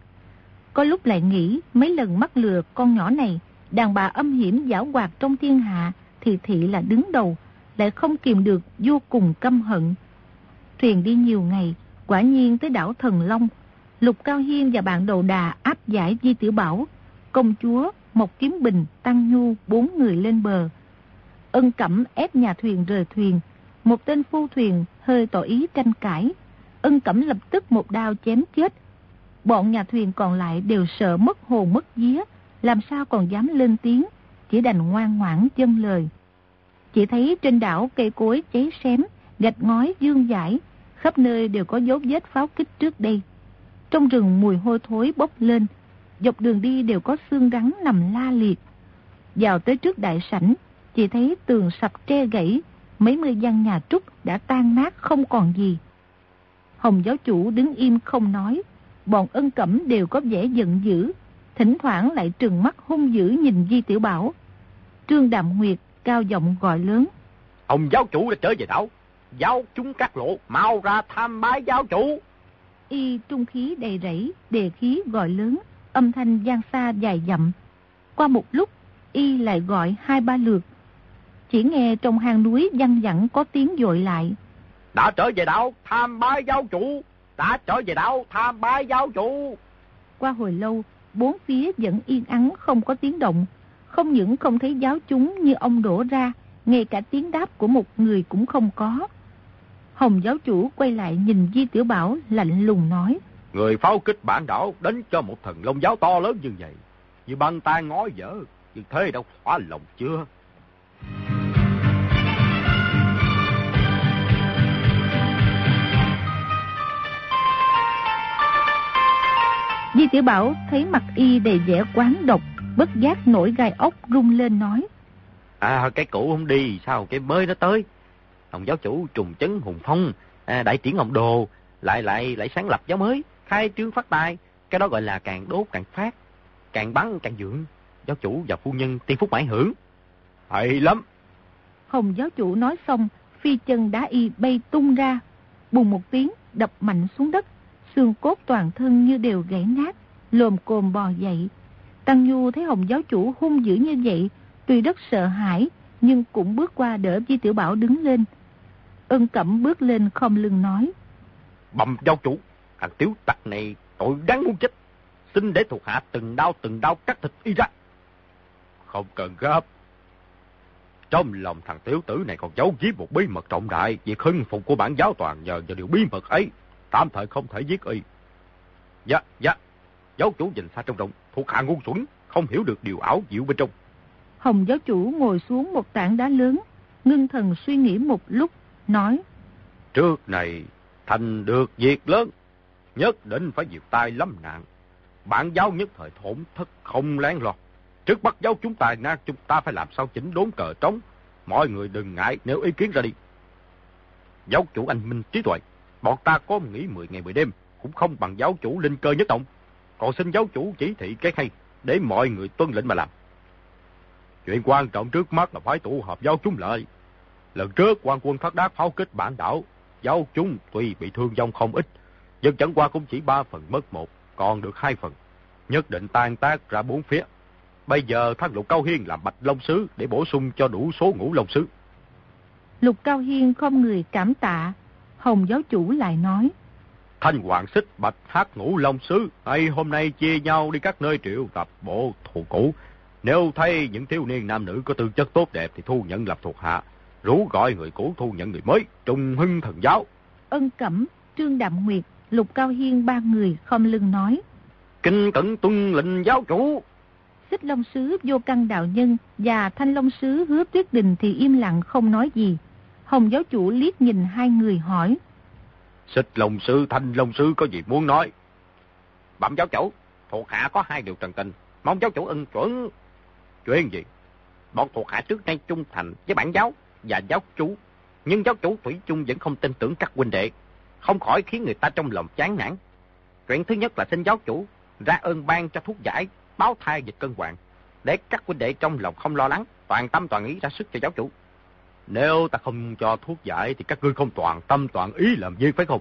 Có lúc lại nghĩ mấy lần mắc lừa con nhỏ này, đàn bà âm hiểm giảo hoạt trong thiên hạ thì thị là đứng đầu, lại không kìm được vô cùng căm hận. Thuyền đi nhiều ngày, quả nhiên tới đảo Thần Long, Lục Cao Hiên và bạn đầu đà áp giải Di Tiểu Bảo, công chúa, Mộc Kiếm Bình, Tăng Nhu, bốn người lên bờ. Ân Cẩm ép nhà thuyền rời thuyền, một tên phu thuyền hơi tỏ ý tranh cãi. Ân Cẩm lập tức một đao chém chết. Bọn nhà thuyền còn lại đều sợ mất hồn mất vía, làm sao còn dám lên tiếng, chỉ đành ngoan ngoãn dân lời. Chỉ thấy trên đảo cây cối cháy xém, gạch ngói dương dãi, khắp nơi đều có dấu vết pháo kích trước đây. Trong rừng mùi hôi thối bốc lên, dọc đường đi đều có xương rắn nằm la liệt. Vào tới trước đại sảnh, chỉ thấy tường sập tre gãy, mấy mươi gian nhà trúc đã tan nát không còn gì. Hồng giáo chủ đứng im không nói, bọn ân cẩm đều có vẻ giận dữ, thỉnh thoảng lại trừng mắt hung dữ nhìn Di Tiểu Bảo. Trương Đạm Nguyệt cao giọng gọi lớn. Ông giáo chủ đã trở về đảo, giáo chúng các lộ, mau ra tham bái giáo chủ. Y trung khí đầy rẫy, đề khí gọi lớn, âm thanh gian xa dài dặm. Qua một lúc, Y lại gọi hai ba lượt. Chỉ nghe trong hang núi văng vẳng có tiếng dội lại. Đã trở về đảo, tham bái giáo chủ. Đã trở về đảo, tham bái giáo chủ. Qua hồi lâu, bốn phía vẫn yên ắng không có tiếng động. Không những không thấy giáo chúng như ông đổ ra, ngay cả tiếng đáp của một người cũng không có. Hồng giáo chủ quay lại nhìn Di Tiểu Bảo lạnh lùng nói. Người pháo kích bản đảo đến cho một thần long giáo to lớn như vậy. Như băng tan ngói dở, như thế đâu thỏa lòng chưa? Di Tiểu Bảo thấy mặt y đầy vẻ quán độc, bất giác nổi gai ốc rung lên nói. À, cái cũ không đi, sao cái mới nó tới? Ông giáo chủ trùng chấn hùng phong, à, đại triển ông đồ, lại lại lại sáng lập giáo mới, khai trương phát tài. Cái đó gọi là càng đốt càng phát, càng bắn càng dưỡng. Giáo chủ và phu nhân tiên phúc mãi hưởng. Hay lắm. Hồng giáo chủ nói xong, phi chân đá y bay tung ra, bùng một tiếng, đập mạnh xuống đất. Xương cốt toàn thân như đều gãy nát, lồm cồm bò dậy. Tăng Nhu thấy Hồng giáo chủ hung dữ như vậy, tuy rất sợ hãi, nhưng cũng bước qua đỡ Di Tiểu Bảo đứng lên. Ân Cẩm bước lên không lưng nói. Bầm giáo chủ, thằng tiếu tặc này tội đáng muốn chết. Xin để thuộc hạ từng đau từng đau cắt thịt y ra. Không cần gấp. Trong lòng thằng tiếu tử này còn giấu giếm một bí mật trọng đại. Việc hưng phục của bản giáo toàn nhờ vào điều bí mật ấy. Tạm thời không thể giết y. Dạ, dạ. Giáo chủ nhìn xa trong động. Thuộc hạ ngu xuẩn. Không hiểu được điều ảo diệu bên trong. Hồng giáo chủ ngồi xuống một tảng đá lớn. Ngưng thần suy nghĩ một lúc. Nói. Trước này thành được việc lớn. Nhất định phải diệt tai lâm nạn. Bản giáo nhất thời thổn thất không lén lọt. Trước bắt giáo chúng tài na chúng ta phải làm sao chỉnh đốn cờ trống. Mọi người đừng ngại nếu ý kiến ra đi. Giáo chủ anh minh trí tuệ. Bọn ta có nghỉ 10 ngày 10 đêm. Cũng không bằng giáo chủ linh cơ nhất động. Còn xin giáo chủ chỉ thị cái hay. Để mọi người tuân lệnh mà làm. Chuyện quan trọng trước mắt là phải tụ hợp giáo chúng lại. Lần trước, quan quân thất đát pháo kích bản đảo. Giáo chúng tuy bị thương vong không ít. Nhưng chẳng qua cũng chỉ ba phần mất một. Còn được hai phần. Nhất định tan tác ra bốn phía. Bây giờ, thác lục cao hiên làm bạch long sứ để bổ sung cho đủ số ngũ long sứ. Lục cao hiên không người cảm tạ. Hồng giáo chủ lại nói. Thanh hoàng xích bạch hát ngũ long sứ. Hay hôm nay chia nhau đi các nơi triệu tập bộ thù cũ. Nếu thấy những thiếu niên nam nữ có tư chất tốt đẹp thì thu nhận lập thuộc hạ. Rủ gọi người cũ thu nhận người mới. Trung hưng thần giáo. Ân Cẩm, Trương Đạm Nguyệt, Lục Cao Hiên ba người không lưng nói. Kinh cẩn tuân lệnh giáo chủ. Xích Long Sứ vô căn đạo nhân và Thanh Long Sứ hứa tuyết đình thì im lặng không nói gì. Hồng giáo chủ liếc nhìn hai người hỏi. Xích Long sư Thanh Long sư có gì muốn nói? Bẩm giáo chủ, thuộc hạ có hai điều trần tình. Mong giáo chủ ân chuẩn. Chuyện gì? Bọn thuộc hạ trước nay trung thành với bản giáo và giáo chủ. Nhưng giáo chủ Thủy chung vẫn không tin tưởng các huynh đệ. Không khỏi khiến người ta trong lòng chán nản. Chuyện thứ nhất là xin giáo chủ ra ơn ban cho thuốc giải báo thai dịch cân hoạn, để các huynh đệ trong lòng không lo lắng, toàn tâm toàn ý ra sức cho giáo chủ. Nếu ta không cho thuốc giải thì các ngươi không toàn tâm toàn ý làm việc phải không?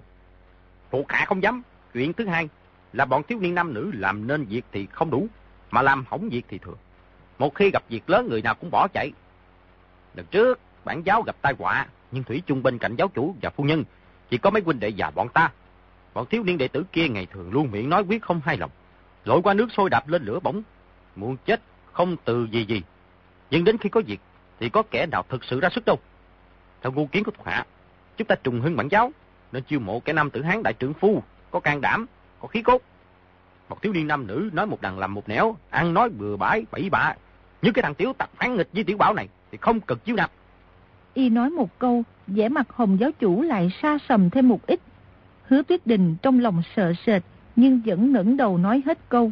Thuộc hạ không dám. Chuyện thứ hai là bọn thiếu niên nam nữ làm nên việc thì không đủ, mà làm hỏng việc thì thừa. Một khi gặp việc lớn người nào cũng bỏ chạy. Lần trước, bản giáo gặp tai họa, nhưng Thủy chung bên cạnh giáo chủ và phu nhân, chỉ có mấy huynh đệ già bọn ta. Bọn thiếu niên đệ tử kia ngày thường luôn miệng nói quyết không hay lòng lội qua nước sôi đạp lên lửa bỏng, muốn chết không từ gì gì. Nhưng đến khi có việc, thì có kẻ nào thực sự ra sức đâu. Theo ngu kiến của thuộc hạ, chúng ta trùng hưng bản giáo, nên chiêu mộ kẻ nam tử hán đại trưởng phu, có can đảm, có khí cốt. Một thiếu niên nam nữ nói một đằng làm một nẻo, ăn nói bừa bãi, bậy bạ. Như cái thằng tiểu tặc phán nghịch với tiểu bảo này, thì không cực chiếu nạp. Y nói một câu, vẻ mặt hồng giáo chủ lại xa sầm thêm một ít. Hứa tuyết đình trong lòng sợ sệt, nhưng vẫn ngẩng đầu nói hết câu.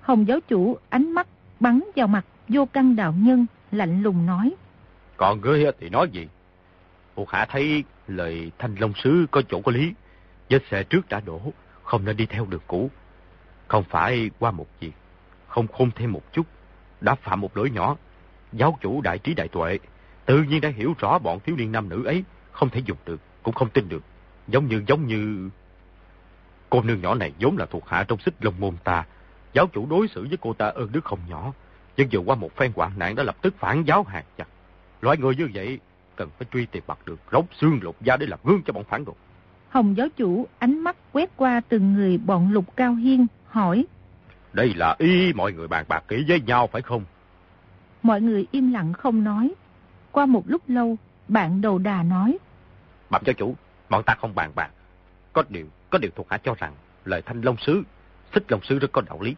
Hồng giáo chủ ánh mắt bắn vào mặt vô căn đạo nhân, lạnh lùng nói. Còn ngươi thì nói gì? Thuộc hạ thấy lời thanh long sứ có chỗ có lý. Vết xe trước đã đổ, không nên đi theo đường cũ. Không phải qua một việc, không khôn thêm một chút, đã phạm một lỗi nhỏ. Giáo chủ đại trí đại tuệ, tự nhiên đã hiểu rõ bọn thiếu niên nam nữ ấy không thể dùng được, cũng không tin được. Giống như, giống như... Cô nương nhỏ này vốn là thuộc hạ trong xích lông môn ta. Giáo chủ đối xử với cô ta ơn đức không nhỏ. Nhưng vừa qua một phen hoạn nạn đã lập tức phản giáo hàng chặt. Loại người như vậy cần phải truy tìm bắt được, róc xương lục da để làm gương cho bọn phản đồ. Hồng giáo chủ ánh mắt quét qua từng người bọn lục cao hiên, hỏi. Đây là ý mọi người bàn bạc kỹ với nhau phải không? Mọi người im lặng không nói. Qua một lúc lâu, bạn đầu đà nói. Bẩm giáo chủ, bọn ta không bàn bạc. Có điều, có điều thuộc hạ cho rằng lời thanh long sứ, xích long sứ rất có đạo lý.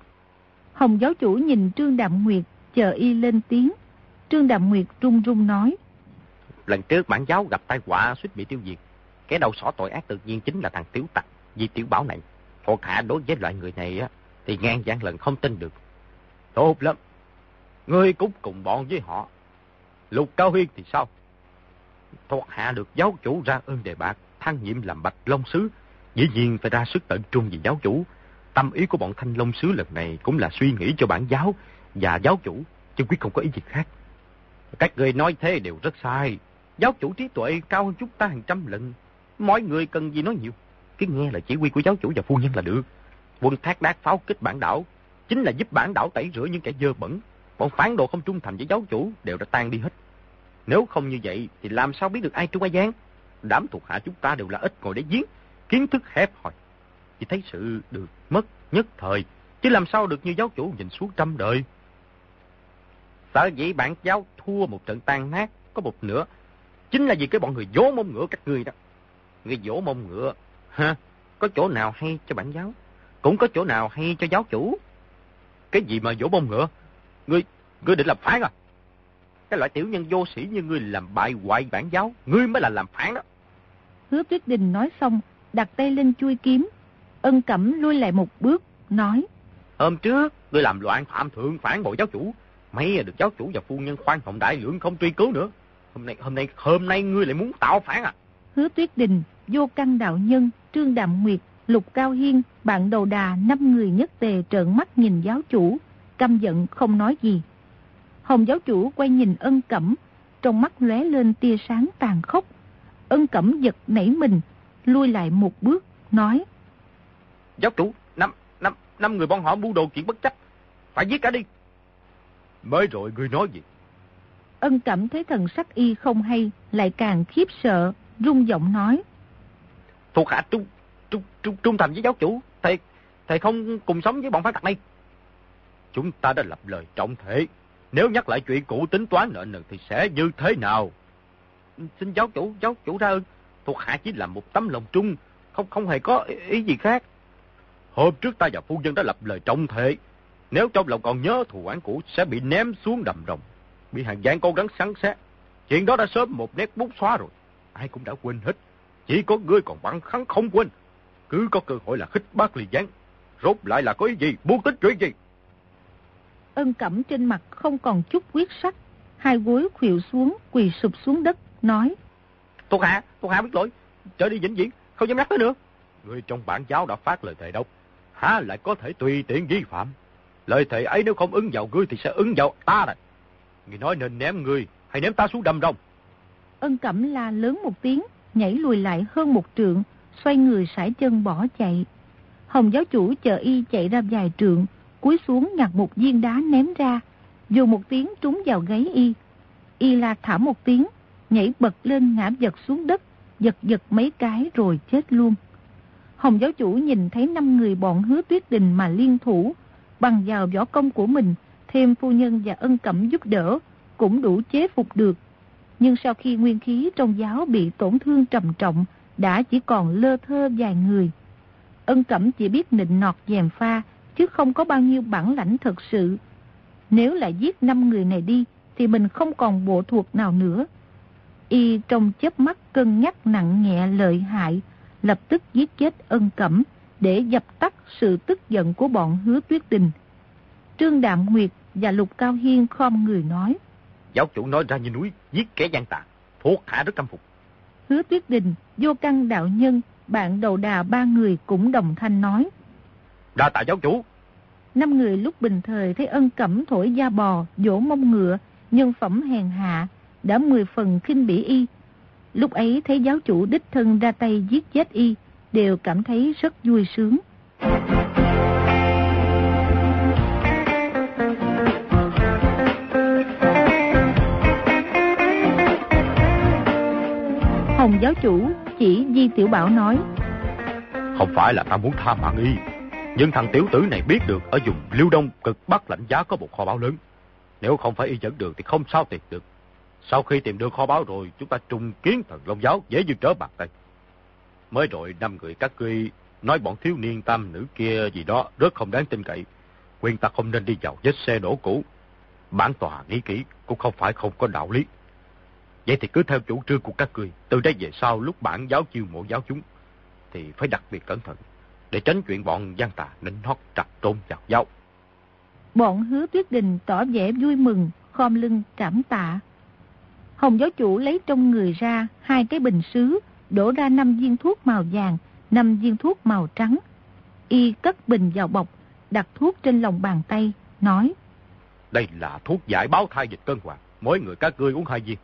Hồng giáo chủ nhìn Trương Đạm Nguyệt, chờ y lên tiếng. Trương Đạm Nguyệt run run nói. Lần trước bản giáo gặp tai họa suýt bị tiêu diệt. Cái đầu sỏ tội ác tự nhiên chính là thằng tiểu tặc, di tiểu bảo này. Thuộc hạ đối với loại người này á, thì ngang gian lần không tin được. Tốt lắm. Ngươi cũng cùng bọn với họ. Lục Cao Huyên thì sao? Thuộc hạ được giáo chủ ra ơn đề bạc, thăng nhiệm làm bạch long sứ. Dĩ nhiên phải ra sức tận trung vì giáo chủ. Tâm ý của bọn thanh long sứ lần này cũng là suy nghĩ cho bản giáo và giáo chủ, chứ quyết không có ý gì khác. Các người nói thế đều rất sai. Giáo chủ trí tuệ cao hơn chúng ta hàng trăm lần. Mọi người cần gì nói nhiều. Cứ nghe là chỉ huy của giáo chủ và phu nhân là được. Quân thác đát pháo kích bản đảo chính là giúp bản đảo tẩy rửa những kẻ dơ bẩn. Bọn phán đồ không trung thành với giáo chủ đều đã tan đi hết. Nếu không như vậy thì làm sao biết được ai trung ai gián? Đám thuộc hạ chúng ta đều là ít ngồi để giếng, kiến thức hẹp hòi. Chỉ thấy sự được mất nhất thời, chứ làm sao được như giáo chủ nhìn suốt trăm đời. Sở dĩ bản giáo thua một trận tan nát có một nửa, chính là vì cái bọn người dỗ mông ngựa các ngươi đó. Người dỗ mông ngựa, ha, có chỗ nào hay cho bản giáo, cũng có chỗ nào hay cho giáo chủ. Cái gì mà dỗ mông ngựa? Ngươi, ngươi định làm phản à? Cái loại tiểu nhân vô sĩ như ngươi làm bại hoại bản giáo, ngươi mới là làm phản đó. Hứa Tuyết Đình nói xong, đặt tay lên chui kiếm. Ân Cẩm lui lại một bước, nói. Hôm trước, ngươi làm loạn phạm thượng phản bội giáo chủ. Mấy được giáo chủ và phu nhân khoan hồng đại lượng không truy cứu nữa. Hôm nay, hôm nay, hôm nay ngươi lại muốn tạo phản à? Hứa Tuyết Đình, Vô Căn Đạo Nhân, Trương Đạm Nguyệt, Lục Cao Hiên, bạn đầu đà năm người nhất tề trợn mắt nhìn giáo chủ, căm giận không nói gì. Hồng giáo chủ quay nhìn ân cẩm, trong mắt lóe lên tia sáng tàn khốc. Ân cẩm giật nảy mình, lui lại một bước, nói. Giáo chủ, năm, năm, năm người bọn họ mưu đồ chuyện bất chấp, phải giết cả đi. Mới rồi ngươi nói gì? Ân cẩm thấy thần sắc y không hay, lại càng khiếp sợ, rung giọng nói. Thuộc hạ trung, trung, trung, trung thành với giáo chủ, thầy, thầy không cùng sống với bọn phản tặc này. Chúng ta đã lập lời trọng thể, nếu nhắc lại chuyện cũ tính toán nợ nần thì sẽ như thế nào? Xin giáo chủ, giáo chủ ra ơn, thuộc hạ chỉ là một tấm lòng trung, không không hề có ý, ý gì khác. Hôm trước ta và phu nhân đã lập lời trọng thể, nếu trong lòng còn nhớ thù oán cũ sẽ bị ném xuống đầm rồng, bị hàng giang cố gắng sắn xét. Chuyện đó đã sớm một nét bút xóa rồi, ai cũng đã quên hết. Chỉ có ngươi còn bắn khắn không quên. Cứ có cơ hội là khích bác liền gián. Rốt lại là có ý gì, buông tính chuyện gì? Ân cẩm trên mặt không còn chút quyết sắc. Hai gối khuỵu xuống, quỳ sụp xuống đất, nói. Thuộc hạ, thuộc hạ biết lỗi. Trở đi vĩnh viễn, không dám nhắc tới nữa. Người trong bản giáo đã phát lời thề độc. Há lại có thể tùy tiện vi phạm. Lời thề ấy nếu không ứng vào ngươi thì sẽ ứng vào ta này. Người nói nên ném ngươi hay ném ta xuống đầm rồng. Ân cẩm la lớn một tiếng, nhảy lùi lại hơn một trượng, xoay người sải chân bỏ chạy. Hồng giáo chủ chờ y chạy ra vài trượng, cúi xuống nhặt một viên đá ném ra, dù một tiếng trúng vào gáy y. Y la thả một tiếng, nhảy bật lên ngã giật xuống đất, giật giật mấy cái rồi chết luôn. Hồng giáo chủ nhìn thấy năm người bọn hứa tuyết đình mà liên thủ, bằng vào võ công của mình, thêm phu nhân và ân cẩm giúp đỡ, cũng đủ chế phục được. Nhưng sau khi nguyên khí trong giáo bị tổn thương trầm trọng, đã chỉ còn lơ thơ vài người. Ân cẩm chỉ biết nịnh nọt dèm pha, chứ không có bao nhiêu bản lãnh thật sự. Nếu lại giết năm người này đi, thì mình không còn bộ thuộc nào nữa. Y trong chớp mắt cân nhắc nặng nhẹ lợi hại, lập tức giết chết ân cẩm, để dập tắt sự tức giận của bọn hứa tuyết đình. Trương Đạm Nguyệt và Lục Cao Hiên khom người nói. Giáo chủ nói ra như núi, giết kẻ gian tà, thuộc hạ rất căm phục. Hứa Tuyết Đình, Vô Căn Đạo Nhân, bạn đầu đà ba người cũng đồng thanh nói. Đa tạ giáo chủ. Năm người lúc bình thời thấy ân cẩm thổi da bò, dỗ mông ngựa, nhân phẩm hèn hạ, đã mười phần khinh bỉ y. Lúc ấy thấy giáo chủ đích thân ra tay giết chết y, đều cảm thấy rất vui sướng. Hồng giáo chủ chỉ Di Tiểu Bảo nói. Không phải là ta muốn tha mạng y, nhưng thằng tiểu tử này biết được ở vùng Liêu Đông cực Bắc lạnh giá có một kho báu lớn. Nếu không phải y dẫn đường thì không sao tìm được. Sau khi tìm được kho báu rồi, chúng ta trùng kiến thần Long Giáo dễ như trở bạc tay. Mới rồi năm người các ngươi nói bọn thiếu niên tam nữ kia gì đó rất không đáng tin cậy. Quyền ta không nên đi vào vết xe đổ cũ. Bản tòa nghĩ kỹ cũng không phải không có đạo lý. Vậy thì cứ theo chủ trương của các ngươi, từ đây về sau lúc bản giáo chiêu mộ giáo chúng, thì phải đặc biệt cẩn thận, để tránh chuyện bọn gian tà nịnh hót trặc trôn vào giáo. Bọn hứa tuyết đình tỏ vẻ vui mừng, khom lưng cảm tạ. Hồng giáo chủ lấy trong người ra hai cái bình sứ, đổ ra năm viên thuốc màu vàng, năm viên thuốc màu trắng. Y cất bình vào bọc, đặt thuốc trên lòng bàn tay, nói. Đây là thuốc giải báo thai dịch cân hoàng, mỗi người các ngươi uống hai viên.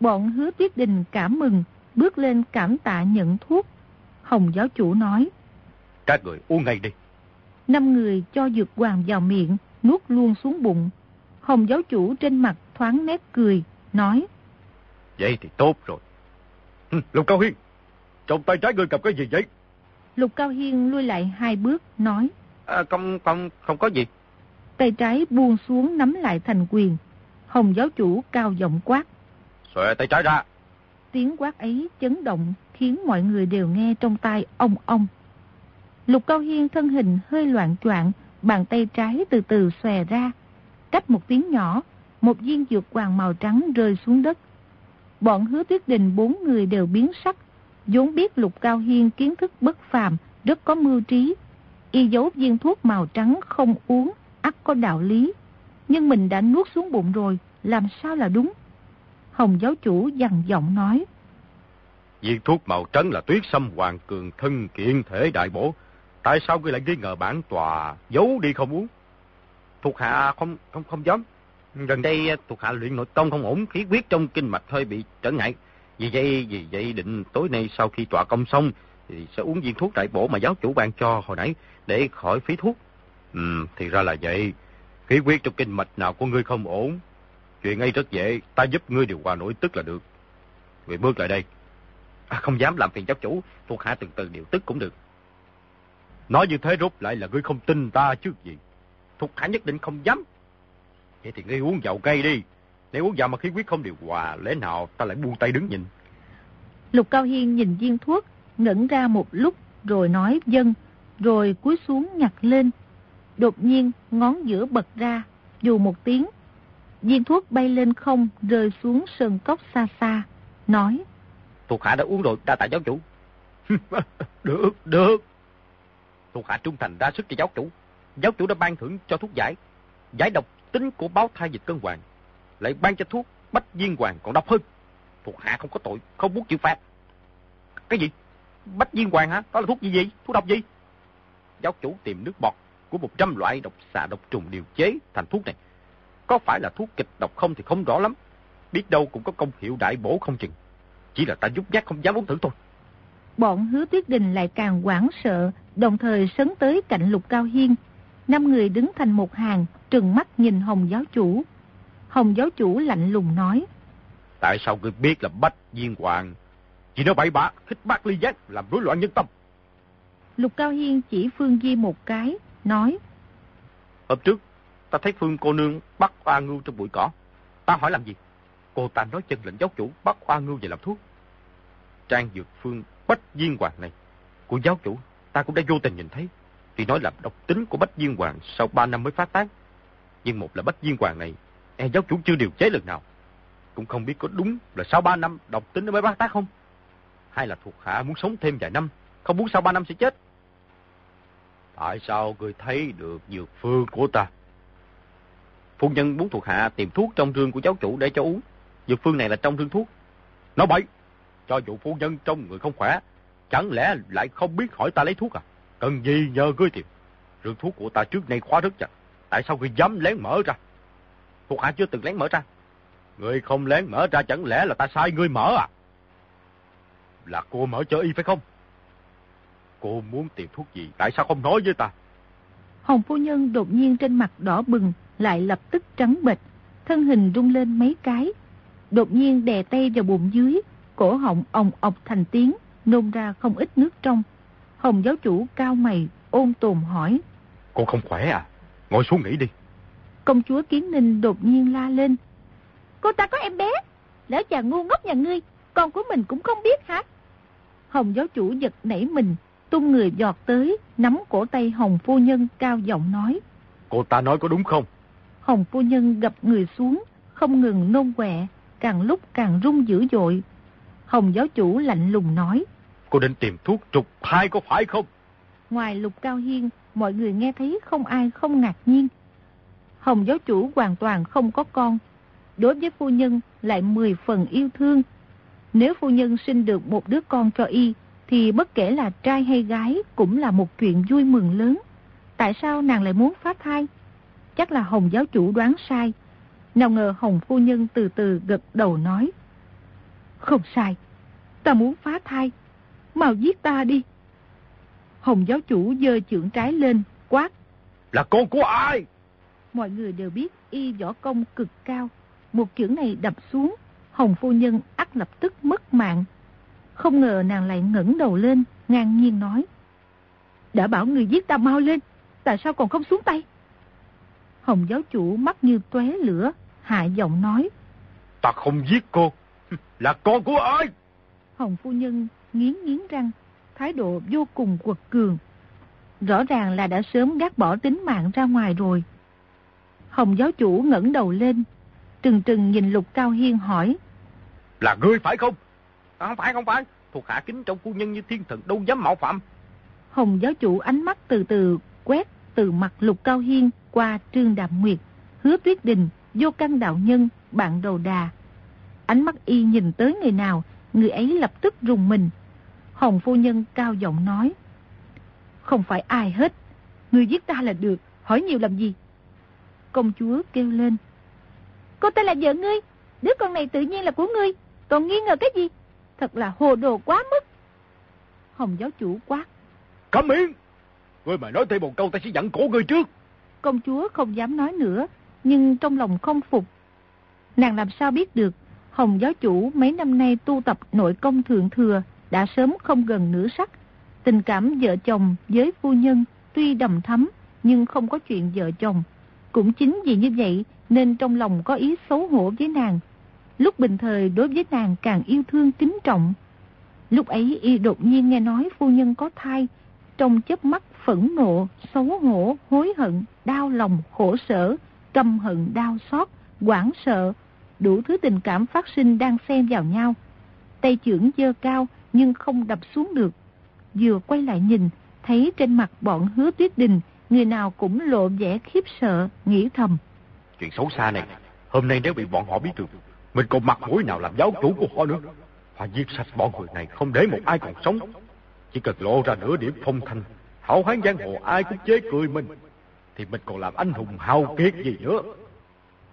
Bọn hứa tuyết đình cảm mừng, bước lên cảm tạ nhận thuốc. Hồng giáo chủ nói. Các người uống ngay đi. Năm người cho dược hoàng vào miệng, nuốt luôn xuống bụng. Hồng giáo chủ trên mặt thoáng nét cười, nói. Vậy thì tốt rồi. Lục Cao Hiên, trong tay trái ngươi cầm cái gì vậy? Lục Cao Hiên lui lại hai bước, nói. À, không, không, không có gì. Tay trái buông xuống nắm lại thành quyền. Hồng giáo chủ cao giọng quát. Xòe tay trái ra. Tiếng quát ấy chấn động khiến mọi người đều nghe trong tai ông ông. Lục Cao Hiên thân hình hơi loạn choạng, bàn tay trái từ từ xòe ra. Cách một tiếng nhỏ, một viên dược hoàng màu trắng rơi xuống đất. Bọn hứa tuyết đình bốn người đều biến sắc, vốn biết Lục Cao Hiên kiến thức bất phàm, rất có mưu trí. Y giấu viên thuốc màu trắng không uống, ắt có đạo lý. Nhưng mình đã nuốt xuống bụng rồi, làm sao là đúng? Hồng giáo chủ dằn giọng nói. Viên thuốc màu trắng là tuyết xâm hoàng cường thân kiện thể đại bổ. Tại sao ngươi lại nghi ngờ bản tòa giấu đi không uống? Thuộc hạ không không không dám. Gần đây thuộc hạ luyện nội công không ổn, khí huyết trong kinh mạch hơi bị trở ngại. Vì vậy, vì vậy định tối nay sau khi tọa công xong thì sẽ uống viên thuốc đại bổ mà giáo chủ ban cho hồi nãy để khỏi phí thuốc. Ừ, thì ra là vậy. Khí huyết trong kinh mạch nào của ngươi không ổn. Chuyện ấy rất dễ, ta giúp ngươi điều hòa nổi tức là được. Người bước lại đây. À, không dám làm phiền giáo chủ, thuộc hạ từ từ điều tức cũng được. Nói như thế rốt lại là ngươi không tin ta chứ gì. Thuộc hạ nhất định không dám. Vậy thì ngươi uống dầu cây đi. Nếu uống dầu mà khí huyết không điều hòa, lẽ nào ta lại buông tay đứng nhìn. Lục Cao Hiên nhìn viên thuốc, ngẩn ra một lúc rồi nói dân, rồi cúi xuống nhặt lên. Đột nhiên ngón giữa bật ra, dù một tiếng. Viên thuốc bay lên không rơi xuống sơn cốc xa xa, nói. Thuộc hạ đã uống rồi, đa tạ giáo chủ. được, được. Thuộc hạ trung thành ra sức cho giáo chủ. Giáo chủ đã ban thưởng cho thuốc giải. Giải độc tính của báo thai dịch cân hoàng. Lại ban cho thuốc bách viên hoàng còn độc hơn. Thuộc hạ không có tội, không muốn chịu phạt. Cái gì? Bách viên hoàng hả? Đó là thuốc gì gì? Thuốc độc gì? Giáo chủ tìm nước bọt của 100 loại độc xà độc trùng điều chế thành thuốc này. Có phải là thuốc kịch độc không thì không rõ lắm. Biết đâu cũng có công hiệu đại bổ không chừng. Chỉ là ta giúp giác không dám uống thử thôi. Bọn hứa tuyết đình lại càng quảng sợ, đồng thời sấn tới cạnh lục cao hiên. Năm người đứng thành một hàng, trừng mắt nhìn Hồng giáo chủ. Hồng giáo chủ lạnh lùng nói. Tại sao ngươi biết là bách viên hoàng? Chỉ nói bậy bạ, khích bác ly giác, làm rối loạn nhân tâm. Lục Cao Hiên chỉ Phương Di một cái, nói. Hôm trước, ta thấy Phương cô nương bắt hoa ngưu trong bụi cỏ. Ta hỏi làm gì? Cô ta nói chân lệnh giáo chủ bắt hoa ngưu về làm thuốc. Trang dược phương bách viên hoàng này của giáo chủ ta cũng đã vô tình nhìn thấy. Tuy nói là độc tính của bách diên hoàng sau 3 năm mới phát tác. Nhưng một là bách diên hoàng này, e giáo chủ chưa điều chế lần nào. Cũng không biết có đúng là sau 3 năm độc tính nó mới phát tác không? Hay là thuộc hạ muốn sống thêm vài năm, không muốn sau 3 năm sẽ chết? Tại sao người thấy được dược phương của ta? Phu nhân muốn thuộc hạ tìm thuốc trong rương của giáo chủ để cho uống. Dược phương này là trong rương thuốc. nó bậy! cho dù phu nhân trong người không khỏe, chẳng lẽ lại không biết hỏi ta lấy thuốc à? Cần gì nhờ ngươi tìm. Rượu thuốc của ta trước nay khóa rất chặt. Tại sao ngươi dám lén mở ra? Thuộc hạ chưa từng lén mở ra. Ngươi không lén mở ra chẳng lẽ là ta sai ngươi mở à? Là cô mở cho y phải không? Cô muốn tìm thuốc gì? Tại sao không nói với ta? Hồng phu nhân đột nhiên trên mặt đỏ bừng, lại lập tức trắng bệch, thân hình rung lên mấy cái. Đột nhiên đè tay vào bụng dưới, cổ họng ồng ọc thành tiếng, nôn ra không ít nước trong. Hồng giáo chủ cao mày, ôn tồn hỏi. Cô không khỏe à? Ngồi xuống nghỉ đi. Công chúa Kiến Ninh đột nhiên la lên. Cô ta có em bé. Lỡ chàng ngu ngốc nhà ngươi, con của mình cũng không biết hả? Hồng giáo chủ giật nảy mình, tung người giọt tới, nắm cổ tay Hồng phu nhân cao giọng nói. Cô ta nói có đúng không? Hồng phu nhân gập người xuống, không ngừng nôn quẹ, càng lúc càng rung dữ dội. Hồng giáo chủ lạnh lùng nói. Cô định tìm thuốc trục thai có phải không? Ngoài lục cao hiên, mọi người nghe thấy không ai không ngạc nhiên. Hồng giáo chủ hoàn toàn không có con. Đối với phu nhân lại mười phần yêu thương. Nếu phu nhân sinh được một đứa con cho y, thì bất kể là trai hay gái cũng là một chuyện vui mừng lớn. Tại sao nàng lại muốn phá thai? Chắc là Hồng giáo chủ đoán sai. Nào ngờ Hồng phu nhân từ từ gật đầu nói. Không sai, ta muốn phá thai. Mau giết ta đi. Hồng giáo chủ dơ chưởng trái lên, quát. Là con của ai? Mọi người đều biết y võ công cực cao. Một chưởng này đập xuống, Hồng phu nhân ắt lập tức mất mạng. Không ngờ nàng lại ngẩng đầu lên, ngang nhiên nói. Đã bảo người giết ta mau lên, tại sao còn không xuống tay? Hồng giáo chủ mắt như tóe lửa, hạ giọng nói. Ta không giết cô, là con của ai? Hồng phu nhân nghiến nghiến răng, thái độ vô cùng quật cường. Rõ ràng là đã sớm gác bỏ tính mạng ra ngoài rồi. Hồng giáo chủ ngẩng đầu lên, trừng trừng nhìn Lục Cao Hiên hỏi. Là ngươi phải không? À, không phải, không phải. Thuộc hạ kính trong phu nhân như thiên thần đâu dám mạo phạm. Hồng giáo chủ ánh mắt từ từ quét từ mặt Lục Cao Hiên qua Trương Đạm Nguyệt, Hứa Tuyết Đình, Vô Căn Đạo Nhân, Bạn Đầu Đà. Ánh mắt y nhìn tới người nào, người ấy lập tức rùng mình. Hồng phu nhân cao giọng nói. Không phải ai hết, người giết ta là được, hỏi nhiều làm gì? Công chúa kêu lên. Cô ta là vợ ngươi, đứa con này tự nhiên là của ngươi, còn nghi ngờ cái gì? Thật là hồ đồ quá mức. Hồng giáo chủ quát. Cấm miệng! Ngươi mà nói thêm một câu ta sẽ dặn cổ ngươi trước. Công chúa không dám nói nữa, nhưng trong lòng không phục. Nàng làm sao biết được, Hồng giáo chủ mấy năm nay tu tập nội công thượng thừa, đã sớm không gần nửa sắc. Tình cảm vợ chồng với phu nhân tuy đầm thắm, nhưng không có chuyện vợ chồng. Cũng chính vì như vậy nên trong lòng có ý xấu hổ với nàng. Lúc bình thời đối với nàng càng yêu thương kính trọng. Lúc ấy y đột nhiên nghe nói phu nhân có thai, trong chớp mắt phẫn nộ, xấu hổ, hối hận, đau lòng, khổ sở, căm hận, đau xót, quảng sợ, đủ thứ tình cảm phát sinh đang xen vào nhau. Tay trưởng dơ cao nhưng không đập xuống được. Vừa quay lại nhìn, thấy trên mặt bọn hứa tuyết đình, người nào cũng lộ vẻ khiếp sợ, nghĩ thầm. Chuyện xấu xa này, hôm nay nếu bị bọn họ biết được, mình còn mặt mũi nào làm giáo chủ của họ nữa. Phải giết sạch bọn người này, không để một ai còn sống. Chỉ cần lộ ra nửa điểm phong thanh, hảo hán giang hồ ai cũng chế cười mình, thì mình còn làm anh hùng hào kiệt gì nữa.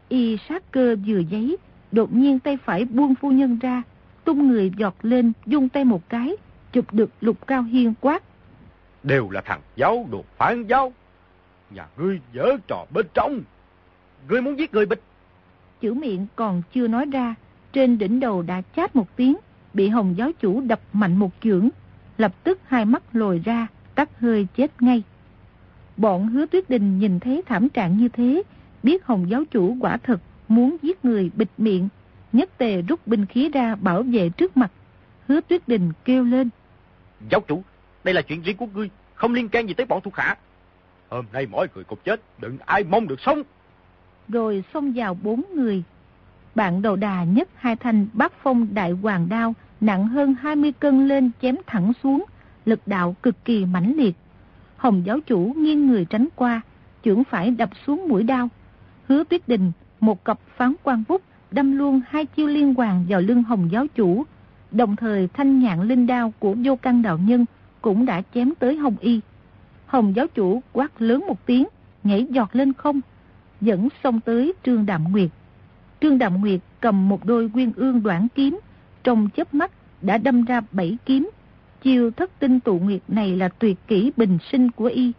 Y sát cơ vừa giấy, đột nhiên tay phải buông phu nhân ra, tung người giọt lên, dung tay một cái, chụp được lục cao hiên quát. Đều là thằng giáo đồ phản giáo. Nhà ngươi dở trò bên trong. Ngươi muốn giết người bịch. Chữ miệng còn chưa nói ra, trên đỉnh đầu đã chát một tiếng, bị hồng giáo chủ đập mạnh một chưởng, lập tức hai mắt lồi ra, tắt hơi chết ngay. Bọn hứa tuyết đình nhìn thấy thảm trạng như thế, biết hồng giáo chủ quả thật muốn giết người bịt miệng, nhất tề rút binh khí ra bảo vệ trước mặt. Hứa tuyết đình kêu lên. Giáo chủ, đây là chuyện riêng của ngươi, không liên can gì tới bọn thuộc hạ. Hôm nay mỗi người cùng chết, đừng ai mong được sống. Rồi xông vào bốn người. Bạn đầu đà nhất hai thanh bát phong đại hoàng đao, nặng hơn 20 cân lên chém thẳng xuống, lực đạo cực kỳ mãnh liệt. Hồng giáo chủ nghiêng người tránh qua, trưởng phải đập xuống mũi đao. Hứa tuyết đình, một cặp phán quan bút, đâm luôn hai chiêu liên hoàn vào lưng hồng giáo chủ. Đồng thời thanh nhạn linh đao của vô căn đạo nhân cũng đã chém tới Hồng Y. Hồng giáo chủ quát lớn một tiếng, nhảy giọt lên không, dẫn xông tới Trương Đạm Nguyệt. Trương Đạm Nguyệt cầm một đôi quyên ương đoạn kiếm, trong chớp mắt đã đâm ra bảy kiếm. Chiêu thất tinh tụ nguyệt này là tuyệt kỹ bình sinh của y.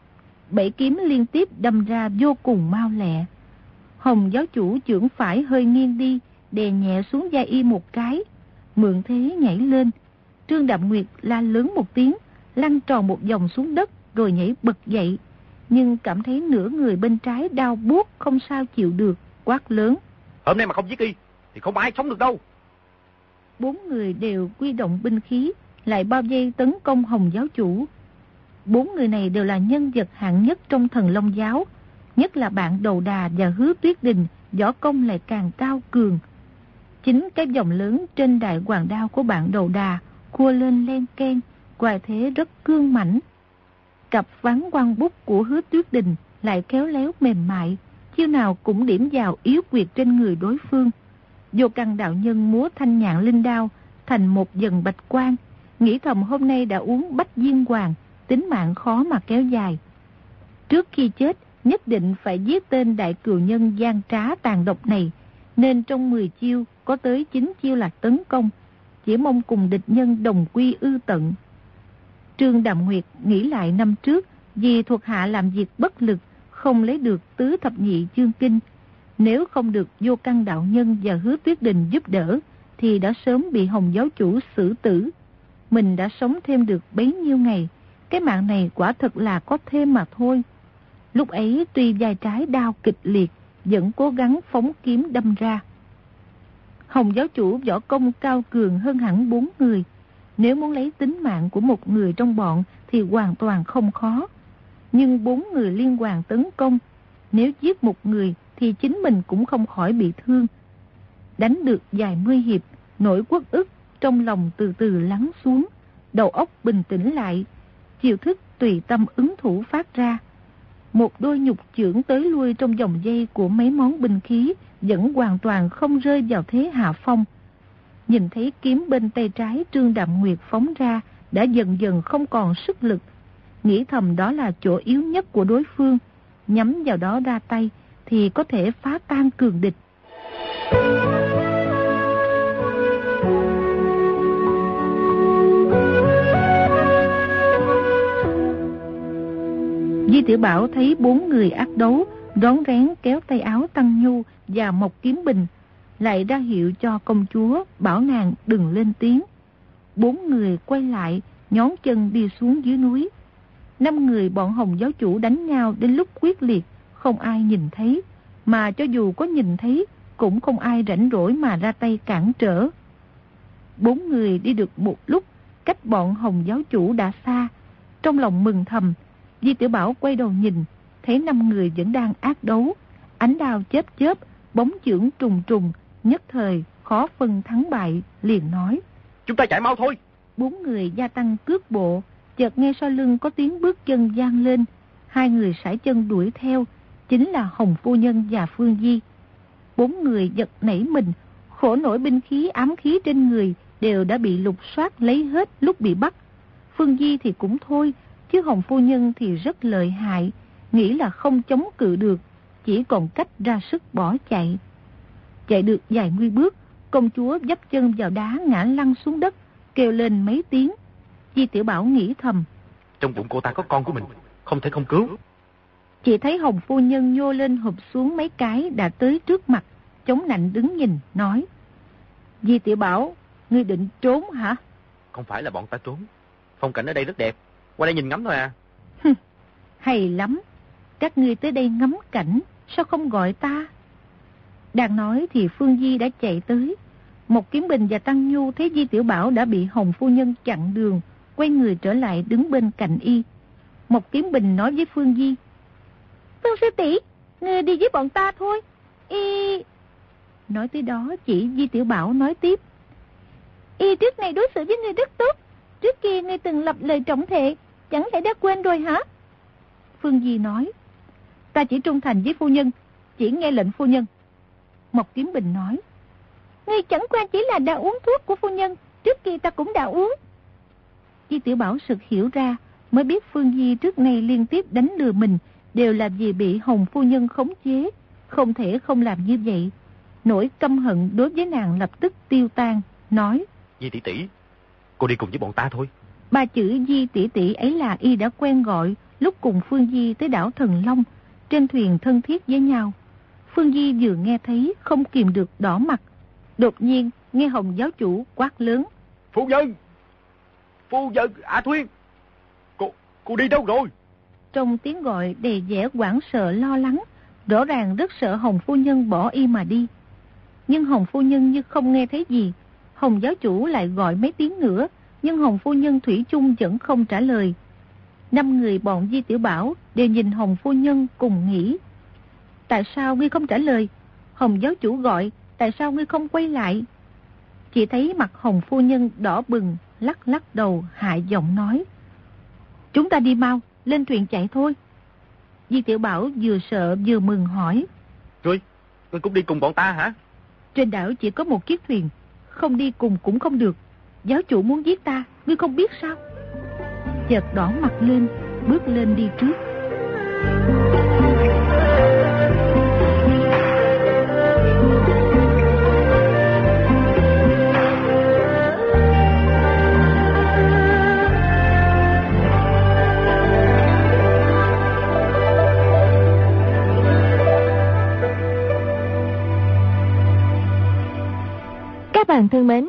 Bảy kiếm liên tiếp đâm ra vô cùng mau lẹ. Hồng giáo chủ trưởng phải hơi nghiêng đi, đè nhẹ xuống da y một cái, mượn thế nhảy lên. Trương Đạm Nguyệt la lớn một tiếng, lăn tròn một vòng xuống đất rồi nhảy bật dậy. Nhưng cảm thấy nửa người bên trái đau buốt không sao chịu được, quát lớn. Hôm nay mà không giết y, thì không ai sống được đâu. Bốn người đều quy động binh khí, lại bao vây tấn công Hồng giáo chủ. Bốn người này đều là nhân vật hạng nhất trong thần Long giáo, nhất là bạn đầu đà và hứa tuyết đình, võ công lại càng cao cường. Chính cái dòng lớn trên đại hoàng đao của bạn đầu đà, cua lên len ken, quài thế rất cương mảnh. Cặp ván quăng bút của hứa tuyết đình lại khéo léo mềm mại, chiêu nào cũng điểm vào yếu quyệt trên người đối phương. Vô căn đạo nhân múa thanh nhạn linh đao thành một dần bạch quang, nghĩ thầm hôm nay đã uống bách diên hoàng, tính mạng khó mà kéo dài. Trước khi chết, nhất định phải giết tên đại cừu nhân gian trá tàn độc này, nên trong 10 chiêu có tới 9 chiêu là tấn công, chỉ mong cùng địch nhân đồng quy ư tận. Trương Đàm Nguyệt nghĩ lại năm trước, vì thuộc hạ làm việc bất lực, không lấy được tứ thập nhị chương kinh. Nếu không được vô căn đạo nhân và hứa tuyết đình giúp đỡ, thì đã sớm bị hồng giáo chủ xử tử. Mình đã sống thêm được bấy nhiêu ngày, cái mạng này quả thật là có thêm mà thôi. Lúc ấy tuy vai trái đau kịch liệt, vẫn cố gắng phóng kiếm đâm ra. Hồng giáo chủ võ công cao cường hơn hẳn bốn người. Nếu muốn lấy tính mạng của một người trong bọn thì hoàn toàn không khó. Nhưng bốn người liên hoàn tấn công, nếu giết một người thì chính mình cũng không khỏi bị thương. Đánh được vài mươi hiệp, nỗi quốc ức trong lòng từ từ lắng xuống, đầu óc bình tĩnh lại, chiều thức tùy tâm ứng thủ phát ra. Một đôi nhục trưởng tới lui trong dòng dây của mấy món binh khí vẫn hoàn toàn không rơi vào thế hạ phong. Nhìn thấy kiếm bên tay trái Trương Đạm Nguyệt phóng ra đã dần dần không còn sức lực. Nghĩ thầm đó là chỗ yếu nhất của đối phương. Nhắm vào đó ra tay thì có thể phá tan cường địch. Di Tiểu Bảo thấy bốn người ác đấu, rón rén kéo tay áo Tăng Nhu và Mộc Kiếm Bình, lại ra hiệu cho công chúa, bảo nàng đừng lên tiếng. Bốn người quay lại, nhón chân đi xuống dưới núi. Năm người bọn Hồng giáo chủ đánh nhau đến lúc quyết liệt, không ai nhìn thấy, mà cho dù có nhìn thấy, cũng không ai rảnh rỗi mà ra tay cản trở. Bốn người đi được một lúc, cách bọn Hồng giáo chủ đã xa, trong lòng mừng thầm, Di Tiểu Bảo quay đầu nhìn, thấy năm người vẫn đang ác đấu. Ánh đao chớp chớp, bóng chưởng trùng trùng, nhất thời khó phân thắng bại, liền nói. Chúng ta chạy mau thôi. Bốn người gia tăng cước bộ, chợt nghe sau lưng có tiếng bước chân gian lên. Hai người sải chân đuổi theo, chính là Hồng Phu Nhân và Phương Di. Bốn người giật nảy mình, khổ nổi binh khí ám khí trên người đều đã bị lục soát lấy hết lúc bị bắt. Phương Di thì cũng thôi, chứ Hồng Phu Nhân thì rất lợi hại, nghĩ là không chống cự được, chỉ còn cách ra sức bỏ chạy. Chạy được vài mươi bước, công chúa dấp chân vào đá ngã lăn xuống đất, kêu lên mấy tiếng. Di Tiểu Bảo nghĩ thầm. Trong bụng cô ta có con của mình, không thể không cứu. Chị thấy Hồng Phu Nhân nhô lên hụp xuống mấy cái đã tới trước mặt, chống nạnh đứng nhìn, nói. Di Tiểu Bảo, ngươi định trốn hả? Không phải là bọn ta trốn. Phong cảnh ở đây rất đẹp, qua đây nhìn ngắm thôi à. Hay lắm. Các ngươi tới đây ngắm cảnh, sao không gọi ta? Đang nói thì Phương Di đã chạy tới. Một kiếm bình và Tăng Nhu thấy Di Tiểu Bảo đã bị Hồng Phu Nhân chặn đường, quay người trở lại đứng bên cạnh y. Một kiếm bình nói với Phương Di. Phương sư tỷ, người đi với bọn ta thôi. Y... Nói tới đó chỉ Di Tiểu Bảo nói tiếp. Y trước này đối xử với người rất tốt. Trước kia ngươi từng lập lời trọng thệ, chẳng lẽ đã quên rồi hả? Phương Di nói, ta chỉ trung thành với phu nhân, chỉ nghe lệnh phu nhân. Mộc Kiếm Bình nói, ngươi chẳng qua chỉ là đã uống thuốc của phu nhân, trước kia ta cũng đã uống. Di Tiểu Bảo sực hiểu ra, mới biết Phương Di trước nay liên tiếp đánh lừa mình, đều là vì bị Hồng Phu Nhân khống chế, không thể không làm như vậy. Nỗi căm hận đối với nàng lập tức tiêu tan, nói. Di tỷ tỷ, cô đi cùng với bọn ta thôi. Ba chữ Di tỷ tỷ ấy là y đã quen gọi lúc cùng Phương Di tới đảo Thần Long, trên thuyền thân thiết với nhau. Phương Di vừa nghe thấy không kìm được đỏ mặt. Đột nhiên nghe Hồng giáo chủ quát lớn. Phu nhân! Phu nhân! À Thuyên! Cô, cô đi đâu rồi? Trong tiếng gọi đầy vẻ quảng sợ lo lắng, rõ ràng rất sợ Hồng phu nhân bỏ y mà đi. Nhưng Hồng phu nhân như không nghe thấy gì. Hồng giáo chủ lại gọi mấy tiếng nữa, nhưng Hồng phu nhân Thủy chung vẫn không trả lời. Năm người bọn Di Tiểu Bảo đều nhìn Hồng phu nhân cùng nghĩ. Tại sao ngươi không trả lời? Hồng giáo chủ gọi, tại sao ngươi không quay lại? Chỉ thấy mặt Hồng phu nhân đỏ bừng, lắc lắc đầu, hạ giọng nói. Chúng ta đi mau, lên thuyền chạy thôi. Di Tiểu Bảo vừa sợ vừa mừng hỏi. Rồi, ngươi cũng đi cùng bọn ta hả? Trên đảo chỉ có một chiếc thuyền, không đi cùng cũng không được. Giáo chủ muốn giết ta, ngươi không biết sao? Chợt đỏ mặt lên, bước lên đi trước. Các bạn thân mến,